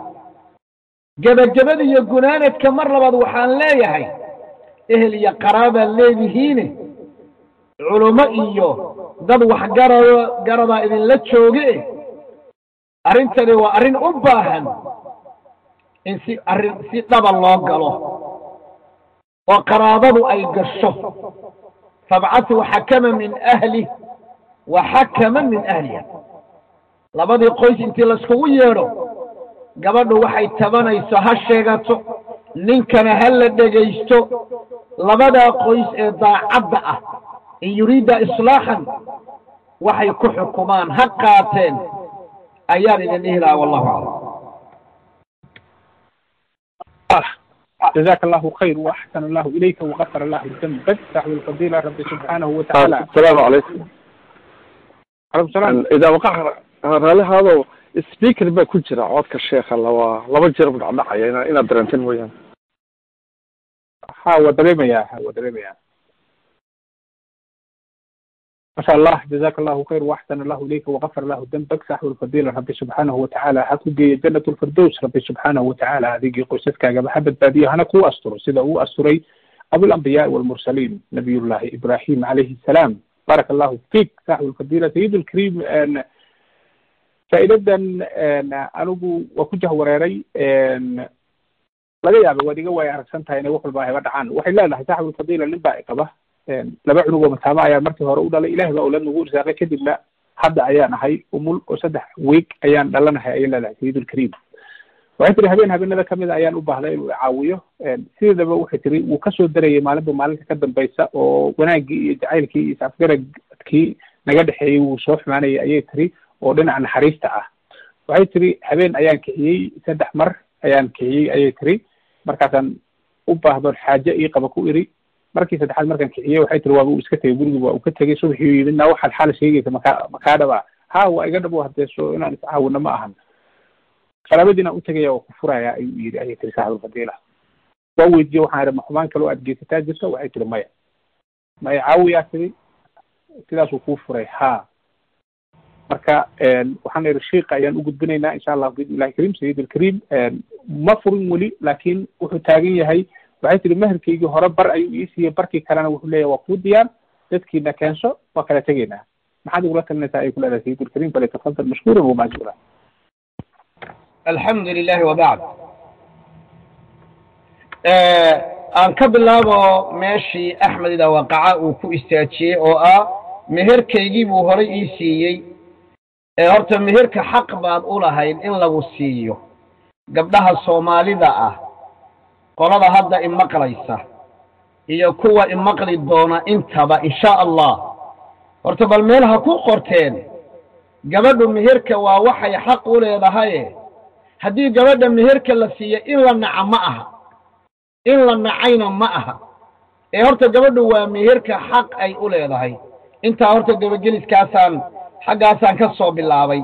Gebagabada iyo gunaanadka mar labaad waxaan leeyahay ehel iyo qaraabaad leedihiine culummo iyo dad waxgarado garadaa idinla jooge arrintani waa arrin u baahan in si arrin si dhaba loo galo oo qaraabadu ay gasho. Fabcatuu xakama min ahlih wa xakama min ahliha. Labadii qoys intii layskugu yeedho gabadhu waxay tabanayso ha sheegato ninkana ha la dhegaysto. Labadaa qoys ee daacadda ah in yuriida islaaxan waxay ku xukumaan ha qaateen ayaan idin dhihi lahaa wallahu aclam جزاك الله خير واحسن الله اليك وغفر الله ذنبك صاحب الفضيله ربي سبحانه وتعالى السلام عليكم عليكم السلام idaa waqac raalihaado speaker baa ku jira codka sheekha laba laba jeer buu dhacdhacaya ina inaad dareenteen mooyaane ha waa dareemayaa ha waa dareemayaa ما شاء الله جزاك الله خير واحسن الله اليك وغفر الله ذنبك صاحب الفضيله ربي سبحانه وتعالى حكوجي جنة الفردوس ربي سبحانه وتعالى هذه قصتك محبة بادية أنا كو أستر سيدا هو أستري أبو الأنبياء والمرسلين نبي الله إبراهيم عليه السلام بارك الله فيك صاحب الفضيلة سيد الكريم أن فائدة أن أنو وكجه وريري أن laga yaaba waad iga waaya aragsan tahay inay wax walba hayba dhacaan waxay leedahay saaxibul fadiila nin baa iqaba laba cunugoo mataama ayaa markii hore u dhalay. Ilahi baa owlad nagu irsaaqay kadibna hadda ayaan ahay umul oo saddex weeg ayaan dhalanahay ayay leedahay sayidulkariim waxay tiri habeen habeenada ka mid a ayaan u baahday inuu caawiyo. Sideedaba waxay tiri wuu ka soo darayay maalinba maalinta ka dambaysa oo wanaaggii iyo jacaylkii iyo isafgaradkii naga dhexeeyey wuu soo xumaanayay. Ayay tiri oo dhinaca naxariista ah. Waxay tiri habeen ayaan kiciyey saddex mar ayaan kiciyey. Ayay tiri markaasaan u baahdoon xaaje ii qaba ku iri markii saddexaad markaan kiciyey waxay tiri waaba uu iska tegey gurigi waa uu ka tegey subaxii yimid na waxaad xaal sheegaysa makaa makaa dhaba ha waa iga dhabo hadeeso inaan iscaawino ma ahan. Qaraabadiinaan u tegaya oo ku furaya ayuu yidhi ayay tiri saaxibulfadiila waa weydiiye waxaan idhi ma xumaan kaloo aad geysataa jirta waxay tiri maya. Maya caawiyaa tiri sidaasuu kuu furay. Ha. Marka waxaan idhi shiika ayaan u gudbinaynaa insha allah biidn illahi karim sayid alkarim ma furin weli laakiin wuxuu taagan yahay waxay tiri meherkaygii hore bar ayuu ii siiyey barkii kalena wuxuu leeyahy waa kuu diyaar dadkiina keenso waa kala tegaynaa maxaad igula talinaysaa ay ku leedahay sayid alkarim falyatafadal mashkuuran wamaajura alxamdu lilahi wabacd aan ka bilaabo meeshii axmed ida waqaca uu ku istaajiyey oo ah meherkaygii buu horay ii siiyey. Horta meherka xaq baad u lahayd in lagu siiyo. Gabdhaha soomaalida ah qolada hadda imaqlaysa iyo kuwa imaqli doona intaba insha allah horta bal meel ha ku qorteen. Gabadhu meherka waa waxay xaq u leedahaye haddii gabadha meherka la siiyo in la naca ma aha. In la nacayna ma aha. Ee horta gabadhu waa meherka xaq ay u leedahay. Intaa horta gabageliskaasaan xaggaasaan ka soo bilaabay.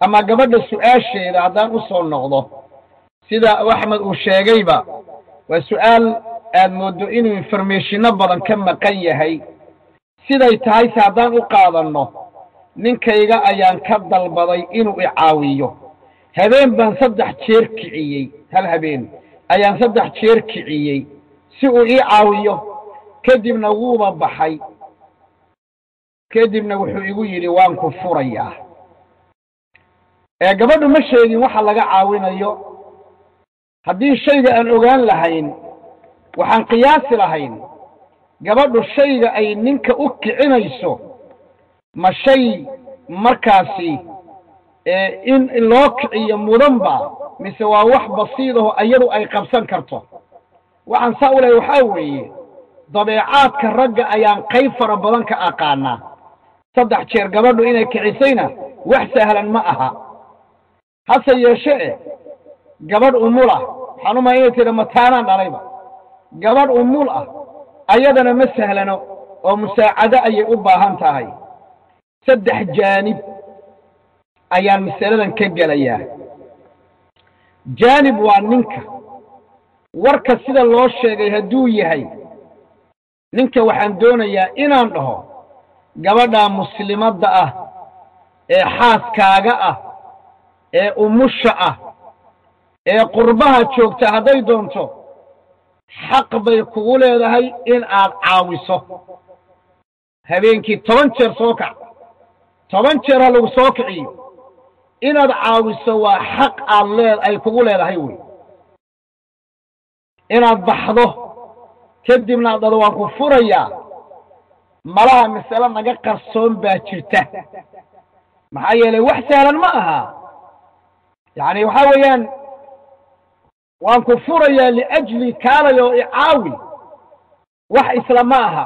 Ama gabadha su'aasheeda haddaan u soo noqdo. Sida axmed uu sheegayba waa su'aal aad mooddo inuu informationno badan ka maqan yahay. Siday tahay se haddaan u qaadanno ninkayga ayaan ka dalbaday inuu icaawiyo habeen baan saddex jeer kiciyey hal habeen. Ayaan saddex jeer kiciyey si uu ii caawiyo. Kadibna wuuba baxay. Kadibna wuxuu igu yidhi waan ku furayaa. Ee gabadhu ma sheegin waxa laga caawinayo haddii shayga aan ogaan lahayn waxaan qiyaasi lahayn gabadhu shayga ay ninka u kicinayso ma shay markaasi in loo kiciyo mudanba mise waa wax basiidaho iyadu ay qabsan karto. Waxaan saa u lehay waxaa weeye dabeecaadka ragga ayaan qayb fara badan ka aqaanaa. Saddex jeer gabadhu inay kicisayna wax sahlan ma aha. Hase yeeshee gabadh umul ah. Waxaan umaya inay tidha mataanaan dhalayba gabadh umul ah ayadana ma sahlano oo musaacado ayay u baahan tahay. Saddex jaanib ayaan masaladan ka gelayaa. Jaanib waa ninka. Warka sida loo sheegay hadduu yahay ninka waxaan doonayaa inaan dhaho gabadhaa muslimadda ah ee xaaskaaga ah ee umusha ah ee qurbaha joogta hadday doonto xaq bay kugu leedahay in aad caawiso. Habeenkii toban jeer soo kac toban jeer ha lagu soo kiciyo. Inaad caawiso waa xaq aad lee ay kugu leedahay wey. Inaad baxdo kadibna ad dhado waan ku furayaa malaha masale naga qarsoon baa jirta. Maxaa yeelay wax sahlan ma aha. Yacni waxaa weeyaan waan ku furayaa liajli kaalay oo icaawi wax isla ma aha.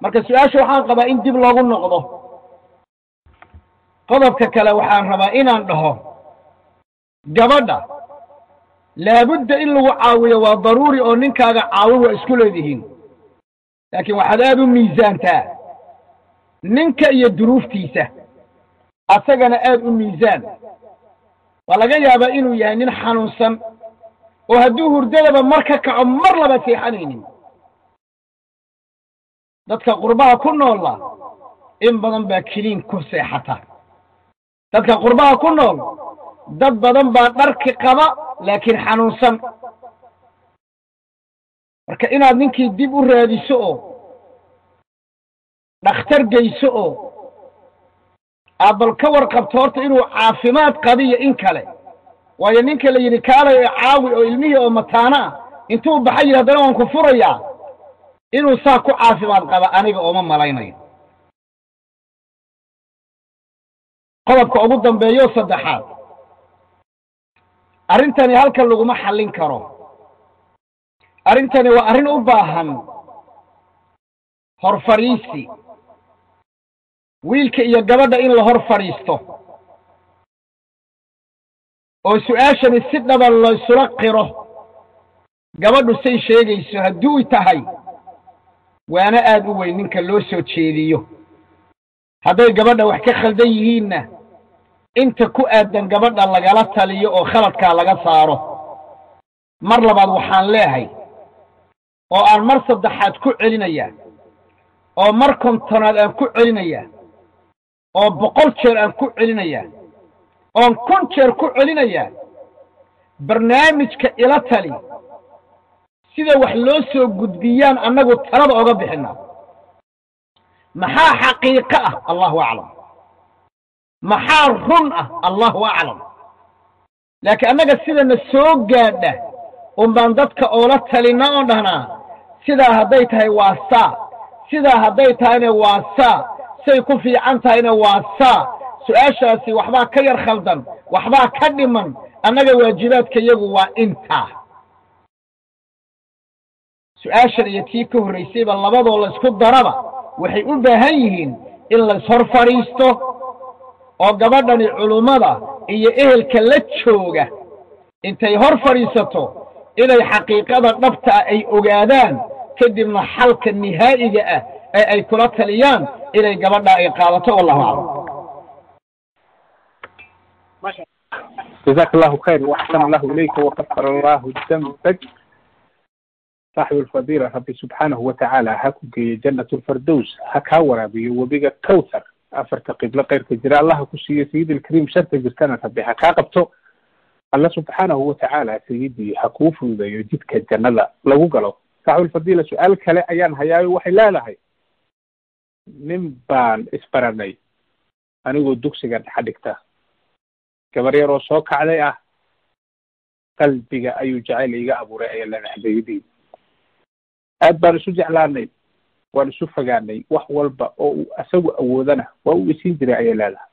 Marka su'aasha waxaan qabaa in dib loogu noqdo. Qodobka kale waxaan rabaa inaan dhaho gabadha laabudda in lagu caawiyo waa daruuri oo ninkaaga caawin waa isku leedihiin. Laakiin waxaad aad u miisaantaa ninka iyo duruuftiisa. Asagana aad u miisaan. Waa laga yaabaa inuu yahay nin xanuunsan oo hadduu hurdadaba mar ka kaco mar laba seexanaynin dadka qurbaha ku noolla in badan baa keliin ku seexata. Dadka qurbaha ku nool dad badan baa dharki qaba laakiin xanuunsan. Marka inaad ninkii dib u raadiso oo dhakhtar geyso oo aad bal ka warqabto horta inuu caafimaad qabiyo in kale waayo ninka la yidhi kaalay oo caawi oo ilmihii oo mataana ah intuu baxa yidhi haddana waan ku furayaa. Inuu saa ku caafimaad qaba aniga ooma malaynayo. Qodobka ugu dambeeyo saddexaad. Arrintani halkan laguma xallin karo. Arrintani waa arrin u baahan hor fadhiisi wiilka iyo gabadha in la hor fadhiisto oo su'aashani si dhaba laysula qiro. Gabadhu say sheegayso hadduu tahay waana aad u weyn ninka loo soo jeediyo. Hadday gabadha wax ka khaldan yihiinna inta ku aadan gabadha lagala taliyo oo khaladkaa laga saaro. Mar labaad waxaan leehay oo aan mar saddexaad ku celinayaa oo mar kontonaad aan ku celinayaa oo boqol jeer aan ku celinayaa oon kun jeer ku celinayaa barnaamijka ila tali sida wax loo soo gudbiyaan annagu talada oga bixinaa maxaa xaqiiqo ah? Allahu aclam. Maxaa run ah? Allahu aclam. Laakiin annaga sidana soo gaadha un baan dadka oola talina oon dhahnaa sidaa hadday tahay waa saa. Sidaa hadday tahayna waa saa. Say ku fiican tahayna waa saa su'aashaasi waxbaa ka yar khaldan waxbaa ka dhiman annaga waajibaadka yagu waa intaa su'aashan iyo tii ka horraysayba labadoo laysku daraba waxay u baahan yihiin in layshor fadhiisto oo gabadhani culummada iyo ehelka la jooga. Intay hor fadhiisato inay xaqiiqada dhabta ah ay ogaadaan kadibna xalka nihaa'iga ah ee ay kula taliyaan inay gabadha ay qaadato wallahu aclam جزاك الله خير واحسن الله اليك وغفر الله ذنبك صاحب الفضيلة ربي سبحانه وتعالى هكوكي جنة الفردوس هكا ورابي وبيقى كوثر أفرت قبل غير كجراء الله كسي سيدي الكريم شرط جرتنا ربي هكا قبتو الله سبحانه وتعالى سيدي هكوف إذا يجدك الجنة لو قالوا صاحب الفضيلة سؤال كلا أيان هياي وحي لا لهي نمبان اسبراني أنا دوكسي قد حدكتا gabar yaroo soo kacday ah qalbiga ayuu jacayl iga abuuray ayaa leedahay habeeyadii aad baan isu jeclaanay waan isu fogaanay wax walba oo uu isagu awoodana waa uu isiin jiray ayay leedahay.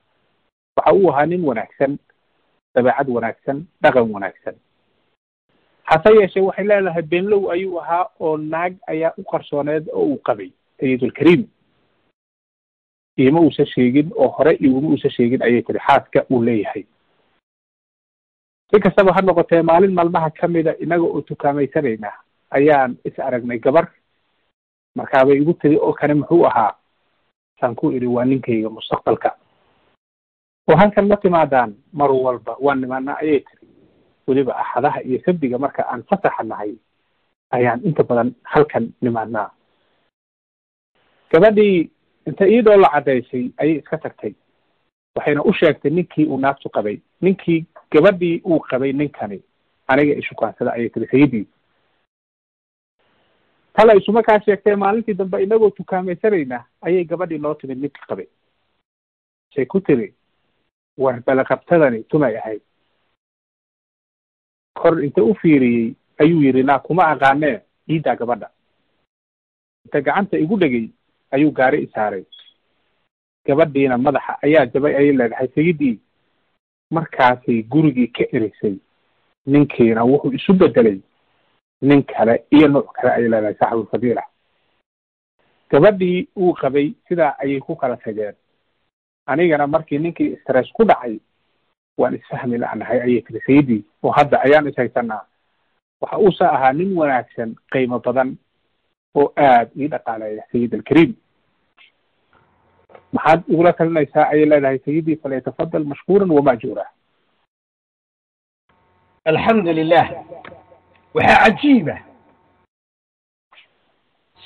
Waxa uu ahaa nin wanaagsan dabeecad wanaagsan dhaqan wanaagsan. Hase yeeshee waxay leedahay beenlow ayuu ahaa oo naag ayaa u qarsooneed oo uu qabay sayidulkariim iima uusa sheegin oo hore iguma uusa sheegin ayay tiri xaaska uu leeyahay si kastaba ha noqotee maalin maalmaha ka mida inaga oo tukaamaysanayna ayaan is aragnay gabar. Markaabay igu tiri oo kane muxuu ahaa? Saan ku idhi waa ninkayga mustaqbalka. Oo halkan ma timaadaan mar walba waan nimaanaa ayay tiri. Weliba axadaha iyo sabdiga marka aan fasaxa nahay ayaan inta badan halkan nimaanaa gabadhii inta iyadoo la caddaysay ayay iska tagtay. Waxayna u sheegtay ninkii uu naagtu qabay. Ninkii gabadhii uu qabay ninkani? Aniga ishukaansada ayay tiri sayidii. Tala isuma kaa sheegtee maalintii dambe inagoo tukaamaysanayna ayay gabadhii noo timid ninkii qabay. Say ku tiri war balaqabtadani tumay ahayd. Kor inta u fiiriyey ayuu yidhi naa kuma aqaanee ciiddaa gabadha. Inta gacanta igu dhegay ayuu gaari isaaray. Gabadhiina madaxa ayaa jabay ayay leedahay sayidii markaasay gurigii ka erisay ninkiina wuxuu isu bedelay nin kale iyo nooc kale ayay leedahay saaxibulfadiila gabadhii uu qabay sidaa ayay ku kala tageen. Anigana markii ninkii stress ku dhacay waan isfahmi la'nahay ayay tiri sayidii oo hadda ayaan ishaysanaa waxa uusa ahaa nin wanaagsan qiimo badan oo aad ii dhaqaaleeya sayid alkariim maxaad igula talinaysaa ayay leedahay sayidii falyatafadal mashkuuran wama'juura alxamdu lilah waxaa cajiiba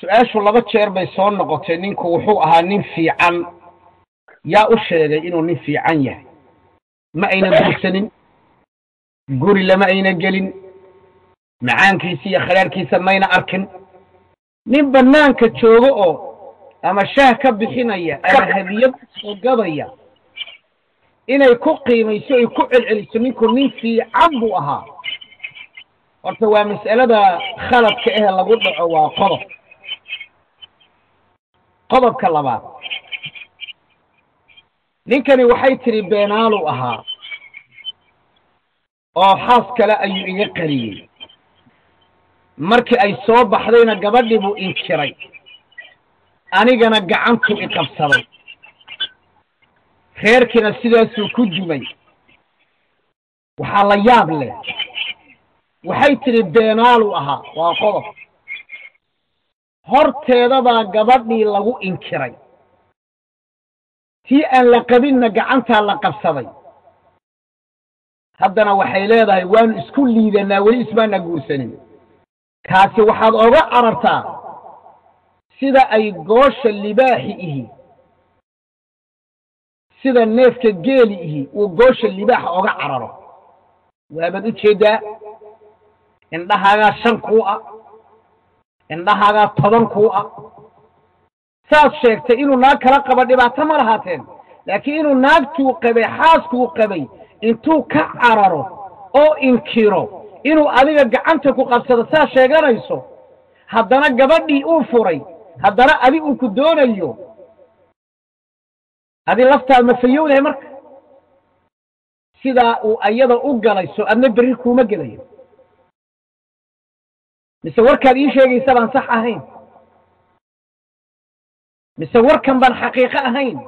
su'aashu laba jeer bay soo noqotay ninku wuxuu ahaa nin fiican. Yaa u sheegay inuu nin fiican yahay. Ma ayna guursanin guri lama ayna gelin macaankiisa iyo khalaarkiisa mayna arkin. Nin bannaanka joogo oo ama shaah ka bixinaya ama hadiyad soo gadaya inay ku qiimayso ay ku celceliso ninku nin fiican buu ahaa. Horta waa mas'alada khaladka ehe lagu dhaco waa qodob. Qodobka labaad. Ninkani waxay tidhi beenaalu ahaa. Oo xaas kale ayuu iga qariyey. Markii ay soo baxdayna gabadhii buu inkiray anigana gacantuu iqabsaday reerkiina sidaasuu ku dumay waxaa la yaab leh. Waxay tidhi beenaalu ahaa. Waa qodob. Horteedabaa gabadhii lagu inkiray. Tii aan la qabinna gacantaa la qabsaday haddana waxay leedahay waanu isku liidanaa weli ismaana guursanin. Kaasi waxaad oga carartaa sida ay goosha libaaxi ihi sida neefka geeli ihi uu goosha libaaxa oga cararo. Waabaad u jeeddaa indhahaagaa shan kuu ah indhahaagaa toban kuu ah. Saad sheegtay inuu naag kala qabo dhibaato ma lahaateen laakiin inuu naagtuu qabay xaaskuu qabay intuu ka cararo oo inkiro inuu adiga gacanta ku qabsado saa sheeganayso haddana gabadhii uu furay haddana adi uu ku doonayo adi laftaad ma fayowdahay marka? Sidaa uu ayada u galay so adna berri kuuma gelayo. Mise warkaad ii sheegaysa baan sax ahayn? Mise warkan baan xaqiiqo ahayn?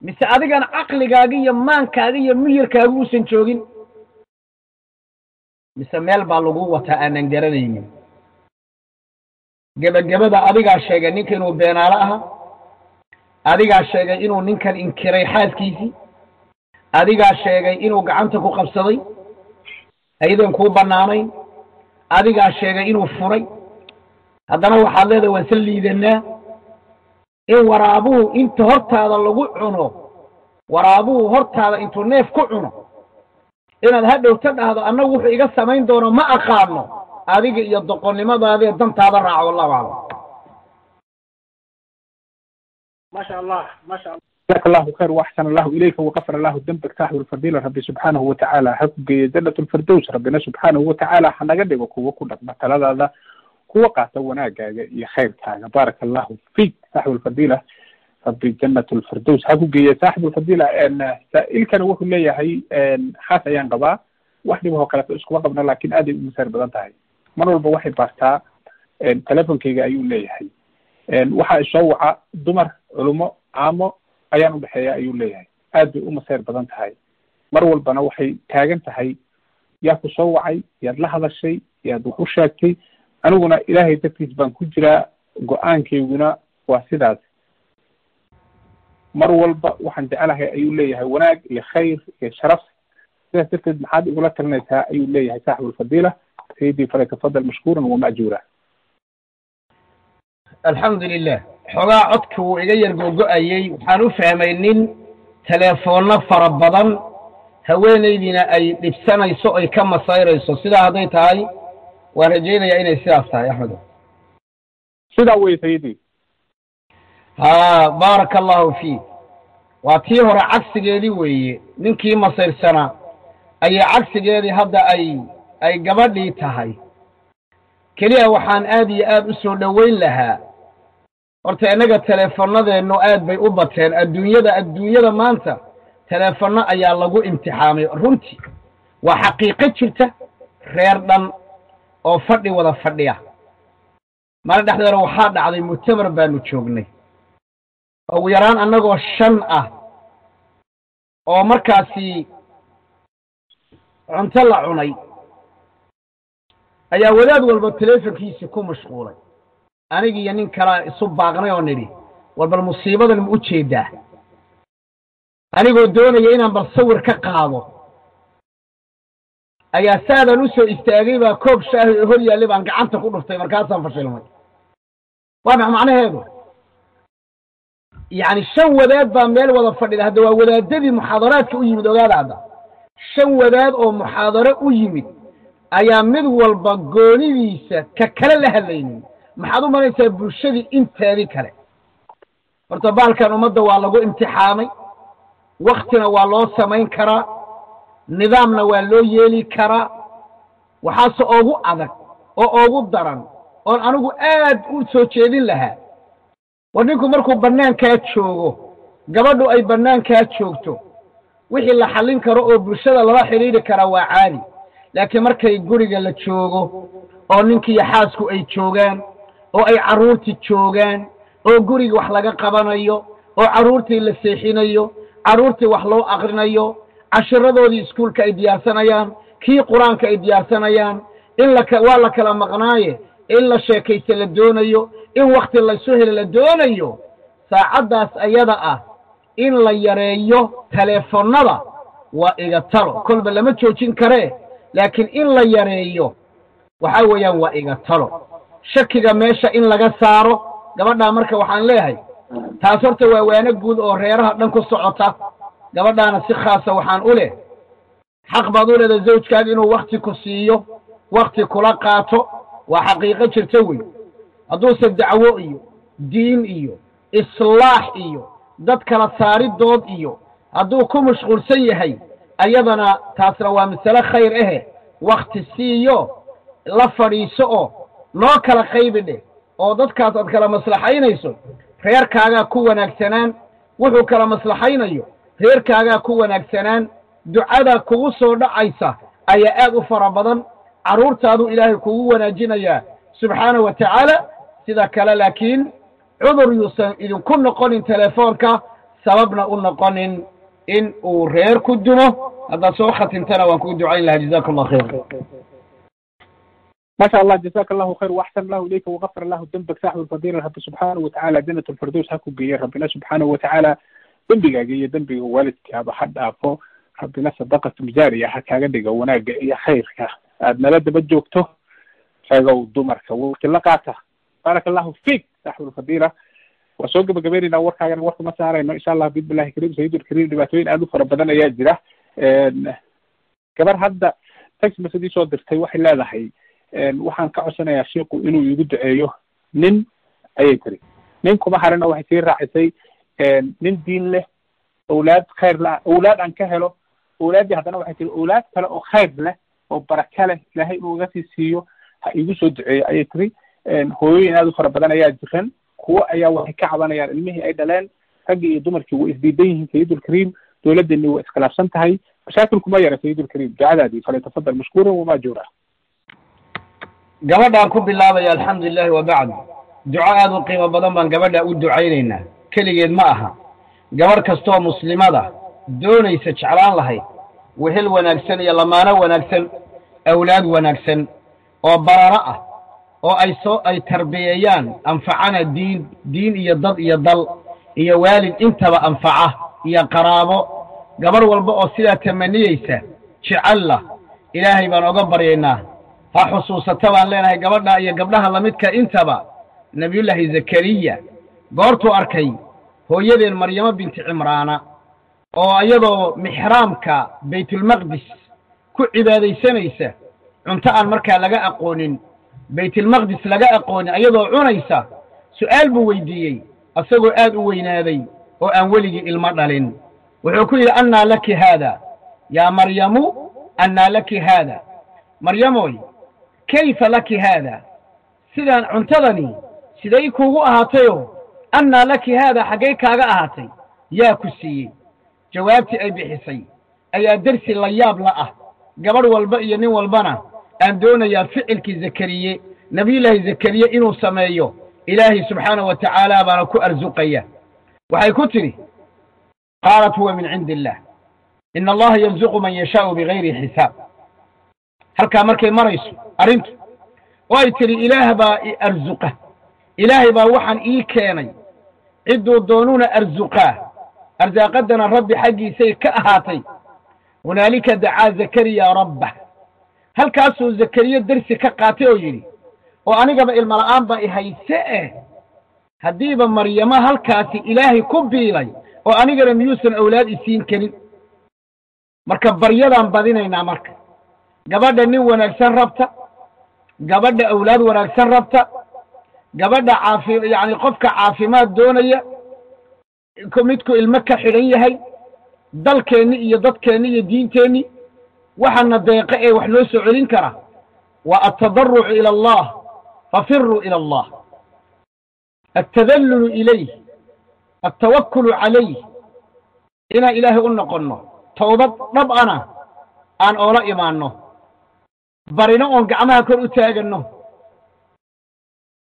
Mise adigan caqligaaga iyo maankaaga iyo miyirkaaga uusan joogin? Mise meel baa lagu wataa aanan garanaynin gebagabada adigaa sheegay ninka inuu beenaalo ahaa adigaa sheegay inuu ninkan inkiray xaaskiisii adigaa sheegay inuu gacanta ku qabsaday aydan kuu bannaanayn adigaa sheegay inuu furay. Haddana waxaad leedahay waan sa liidanaa. In waraabuhu inta hortaada lagu cuno waraabuhu hortaada intuu neef ku cuno inaad hadhowta dhahdo annagu wuxuu iga samayn doono ma aqaano adiga iyo doqonnimadaadee dantaada raaco wallahu aclam ما شاء الله ما شاء الله جزاك الله خير واحسن الله اليك وغفر الله ذنبك صاحب الفضيله ربي سبحانه وتعالى حق جنة الفردوس ربنا سبحانه وتعالى حنقا dhigo kuwa ku dhaqma taladaada kuwa qaata wanaagaaga iyo khayrkaaga baaraka allahu fiik saaxib alfadila rabbi jannat lfirdows ha ku geeya saaxib alfadila saa-ilkana wuxuu leeyahay khaas ayaan qabaa wax dhibahoo kaleeto iskuma qabna laakin aaday u masaar badan tahay mar walba waxay baartaa telefonkeyga ayuu leeyahay. Waxaa isoo waca dumar culumo caamo ayaan udhexeeya ayuu leeyahay. Aad bay u badan tahay. Mar walbana waxay taagan tahay yaa ku soo wacay yaad la hadashay yaad wax u sheegtay aniguna ilaahay dartiis baan ku jiraa go'aankayguna waa sidaas. Mar walba waxaan jecelahay ayuu leeyahay wanaag iyo khayr iyo sharaf. Sidaas darteed maxaad igula talinaysaa ayuu leeyahay saaxib falyatafadal mashkuuran wama'juura alxamdu lilah xoogaa codka wuu iga yar gogo-ayey waxaan u fahmay nin teleefoonno fara badan haweenaydiina ay dhibsanayso ay ka masayrayso sidaa hadday tahay waan rajaynayaa inay sidaas tahay axmedo sidaa wey sayidii haa baaraka allahu fiik waa tii hore cagsigeedii weeye ninkii masayrsanaa ayay cagsigeedii hadda ay ay gabadhii tahay. Keliya waxaan aad iyo aad u soo dhoweyn lahaa. Horta innaga teleefanadeennu aad bay u bateen. Adduunyada adduunyada maanta teleefanno ayaa lagu imtixaamay. Runtii waa xaqiiqo jirta reer dhan oo fadhi wada fadhiya. Maalin dhexdeeda waxaa dhacday muctamar baanu joognay. Ugu yaraan annagoo shan ah oo markaasi cunto la cunay ayaa wadaad walba teleefonkiisii ku mashquulay. Anigi iyo nin kalea isu baaqnay oo nidhi war bal musiibadan ma u jeedaa? Anigoo doonaya inaan bal sawir ka qaado. Ayaa saadaan u soo istaagay baa koob shaahi oo hor yaallay baan gacanta ku dhuftay markaasaan fashilmay. Waa max macnaheedu? Yacni shan wadaad baa meel wada fadhida. Hadda waa wadaadadii muxaadaraadka u yimid ogaada hadda shan wadaad oo muxaadaro u yimid ayaa mid walba goonidiisa ka kale la hadlaynin. Maxaad u malaysaa bulshadii inteedii kale. Horta baalkan ummadda waa lagu imtixaamay. Waktina waa loo samayn karaa. Nidaamna waa loo yeeli karaa. Waxaase oogu adag oo oogu daran oon anigu aad u soo jeedin lahaa. War ninku markuu bannaankaa joogo gabadhu ay bannaankaa joogto wixii la xallin karo oo bulshada lala xidhiidhi karaa waa caadi laakiin markay guriga la joogo oo ninkiiyo xaasku ay joogaan oo ay carruurtii joogaan oo guriga wax laga qabanayo oo carruurtii la seexinayo carruurtii wax loo akrinayo cashiradoodii iskuulka ay diyaarsanayaan kii qur'aanka ay diyaarsanayaan in laka waa la kala maqnaaye in la sheekaysta la doonayo in wakti laysu helo la doonayo saacaddaas ayada ah in la yareeyo teleefonnada waa iga talo. Kolba lama joojin karee laakiin in la yareeyo waxa weeyaan waa iga talo. Shakiga meesha in laga saaro gabadhaa marka waxaan leeyahay taas horta waa waano guud oo reeraha dhan ku socota. Gabadhaana si khaasa waxaan u leh xaq baad u leedahay zawjkaaga inuu wakti ku siiyo wakti kula qaato waa xaqiiqo jirta wey hadduuse dacwo iyo diin iyo islaax iyo dad kala saaridood iyo hadduu ku mashquulsan yahay ayadana taasna waa masale khayr ahe wakti siiyo la fadhiiso oo noo kala qaybi dheh oo dadkaas aad kala maslaxaynayso reerkaagaa ku wanaagsanaan wuxuu kala maslaxaynayo reerkaagaa ku wanaagsanaan ducada kugu soo dhacaysa ayaa aad u fara badan carruurtaaduu ilaahay kugu wanaajinayaa subxaana wa tacaala sida kale laakiin cudur yuusan idinku noqonin telefoonka sababna u noqonin in uu reer ku dumo haddaad soo khatintana waan kugu ducayn lahaa jazaku allah khayr ما شاء الله جزاك الله خير واحسن الله اليك وغفر الله ذنبك صاحب الفضيله رب سبحانه وتعالى جنة الفردوس هكو جي ربنا سبحانه وتعالى ذنبك جي ذنبك والدك هذا حد أفو ربنا صدقة مجارية حكا قدك وناق يا خيرك أدنا لد بجوكته فاقو دمرك وقت لقاته بارك الله فيك صاحب الفضيلة waa soo gabagabeynayna warkaagana warka ma saarayno. Insha allah bidmillahi karim sayidul kariim dhibaatooyin aad u fara badan ayaa jira. Gabar hadda text message isoo dirtay waxay leedahay waxaan ka codsanayaa shiiku inuu iigu duceeyo. Nin ayay tiri. Nin kuma harina waxay sii raacisay. Nin diin leh owlaad khayr la owlaad aan ka helo. Owlaaddii haddana waxay tiri owlaad kale oo khayr leh oo baraka leh ilaahay inuu iga sii siiyo ha iigu soo duceeyo ayay tiri. Hooyooyin aada u fara badan ayaa jiran kuwo ayaa waxay ka cabanayaan ilmihii ay dhaleen raggii iyo dumarkii way isdiidan yihiin sayidulkariim dowladdeeni way iskhilaafsan tahay. Mashaakilkuma yara sayidulkariim ducadaadii falyatafadal mashkuuran wamaa juura gabadhaan ku bilaabaya alxamdu lilahi wa bacd duco aad u qiimo badan baan gabadha u ducaynaynaa. Keligeed ma aha. Gabadh kastoo muslimada doonaysa jeclaan lahayd. Wehel wanaagsan iyo lamaano wanaagsan awlaad wanaagsan oo bararo ah oo ay soo ay tarbiyeeyaan anfacana diin diin iyo dad iyo dal iyo waalid intaba anfaca iyo qaraabo. Gabarh walba oo sidaa tamaniyeysa jecalla ilaahay baan oga baryaynaa. Ha xusuusata baan leenahay gabadha iyo gabdhaha lamidka intaba nebiyullaahi zakariya. Goortuu arkay hooyadeen maryamo binti cimraana oo iyadoo mixraamka baytulmaqdis ku cibaadaysanaysa cunto aan markaa laga aqoonin baytulmaqdis laga aqoonin iyadoo cunaysa su'aal buu weydiiyey asagoo aad u weynaaday oo aan weligii ilmo dhalin. Wuxuu ku yidhi annaa laki haada? Yaa maryamu annaa laki haada? Maryamoy kayfa laki haada? Sidaan cuntadani siday kuugu ahaatayoo annaa laki haada xaggay kaaga ahaatay? Yaa ku siiyey. Jawaabtii ay bixisay ayaa dersi la yaab la ah. Gabadh walba iyo nin walbana aan doonayaa ficilkii zakariye nebiyullaahi zakariye inuu sameeyo. Ilaahay subxaanahu wa tacaala baana ku arsuqaya waxay ku tidhi qaalat huwa min cindi illaah ina allaha yarzuqu man yashaau bigayri xisaab. Halkaa markay marayso arrintu oo ay tidhi ilaah baa i arsuqa ilaahay baa waxaan ii keenay. Cidduu doonuuna arsuqaa arsaaqaddana rabbi xaggiisay ka ahaatay. Hunaalika dacaa zakariya rabbah halkaasuu zakariye dersi ka qaatay oo yidhi oo anigaba ilmala'aan baa i hayse eh? Haddiiba maryamo halkaasi ilaahay ku biilay oo anigana miyuusan awlaad isiin karin. Marka baryadaan badinaynaa marka. Gabadha nin wanaagsan rabta gabadha awlaad wanaagsan rabta gabadha caafi yacni qofka caafimaad doonaya midku ilmo ka xidhan yahay dalkeenni iyo dadkeenni iyo diinteenni waxaana deeqe ee wax noo soo celin kara waa altadarucu ila allah fafiruu ila allah. Altadallulu ilayh altawakulu calayh inaan ilaahay u noqonno towbad dhab ana aan oola imaanno. Barino oon gacmaha kor u taaganno.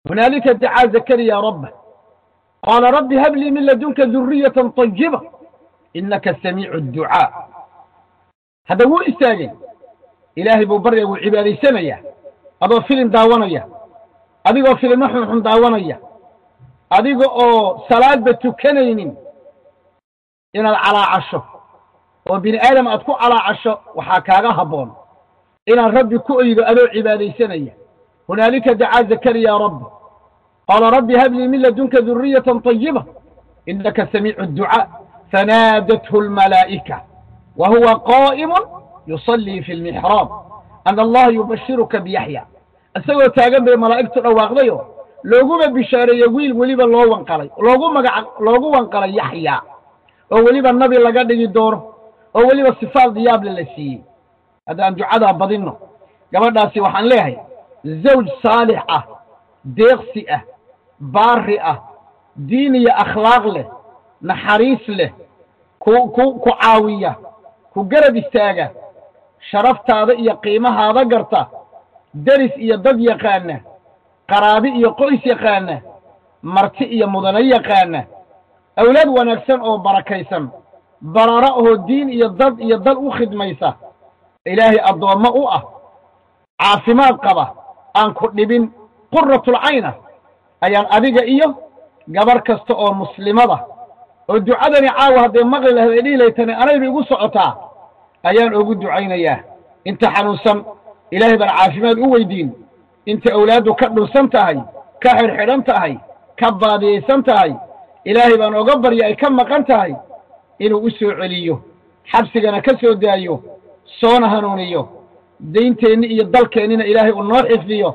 Hunaalika dacaa zakariya rabbah qaala rabbi hab lii min ladunka duriyatan طayiba inaka samiicu adducaa hadda wuu istaagay. Ilaahay buu baryaya wuu cibaadaysanayaa adoo filim daawanaya. Adigoo filimo xunxun daawanaya. Adiga oo salaadba tukanaynin. Inaad calaacasho. Oo bini aadam aad ku calaacasho waxaa kaaga habboon. Inaad rabbi ku oydo adoo cibaadaysanaya. Hunaalika dacaa zakariya rabbi qaala rabbi hablii min ladunka duriyatan طayiba inaka samiicu adducaa fanaadathu almalaa'ika huwa qaa'imun yusallii fi lmixraab ana allaha yubashiruka biyaxya isagoo taagan bay malaa'igtu dhawaaqdayo looguma bishaareeye wiil weliba loo wanqalay loogu magaca loogu wanqalay yaxya oo weliba nabi laga dhigi doono oo weliba sifaad diyaable la siiyey haddaan ducadaa badinno gabadhaasi waxaan leeyahay zawj saalix ah deeqsi ah baari ah diin iyo akhlaaq leh naxariis leh ku ku caawiya ku garab istaaga sharaftaada iyo qiimahaada garta deris iyo dad yaqaana qaraabi iyo qoys yaqaana marti iyo mudano yaqaana awlaad wanaagsan oo barakaysan bararo oo diin iyo dad iyo dal u khidmaysa ilaahay addoommo u ah caafimaad qaba aan ku dhibin quratul cayna ayaan adiga iyo gabarh kasta oo muslimada oo ducadani caawa hadday maqli lahayd ay dhihi laytani anayba igu socotaa ayaan ugu ducaynayaa. Inta xanuunsan ilaahay baan caafimaad u weydiin. Inta awlaaddu ka dhunsan tahay ka xidhxidhan tahay ka baadiyaysan tahay ilaahay baan oga barya ay ka maqan tahay inuu u soo celiyo xabsigana ka soo daayo soona hanuuniyo. Daynteenni iyo dalkeennina ilaahay uu noo xifdiyo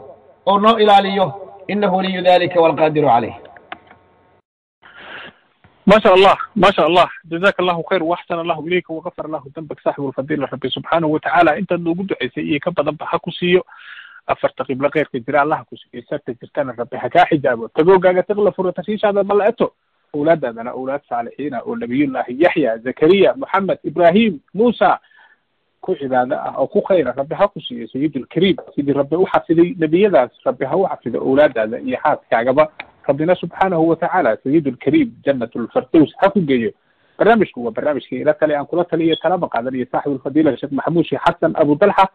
oo noo ilaaliyo. Innahu waliyu dalika waalqaadiru calayh ما شاء الله ما شاء الله جزاك الله خير واحسن الله اليك وغفر الله ذنبك صاحب الفضيله ربي سبحانه وتعالى انت نوgu duceysay iyo ka badan ba ha ku siiyo afarta qiblo khayrka jira allah ku siiyo sarta jirtana rabbi ha kaa xijaabo tagoogaaga taqla furo tashiishaada ma la eto awlaadaadana awlaad saalixiina oo nabiyullahi yaxya zakariya moxamed ibrahim muusa ku cibaado ah oo ku khayra rabbi ha ku siiyo sayidulkariim sidii rabbi u xafiday nebiyadaas rabbi ha u xafido awlaadaada iyo xaaskaagaba rabbina subxaanahu watacaala sayidulkariim jannat lfardows ha ku geeyo. Barnaamijku waa barnaamijkii ila tale aan kula taliyo talaba qaadanayo saaxib alfadiila sheekh maxamuud sheekh xasan abu dalxa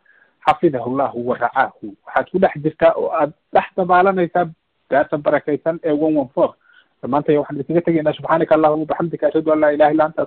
xafidahu llahu wa waxaad ku dhex jirtaa oo aad dhex dabaalanaysaa daatan barakaysan ee one one four. Dhammaantay waxaan idinkaga tegaynaa subxaanaka allahuma bixamdika ashhadu an laa ilaha illa anta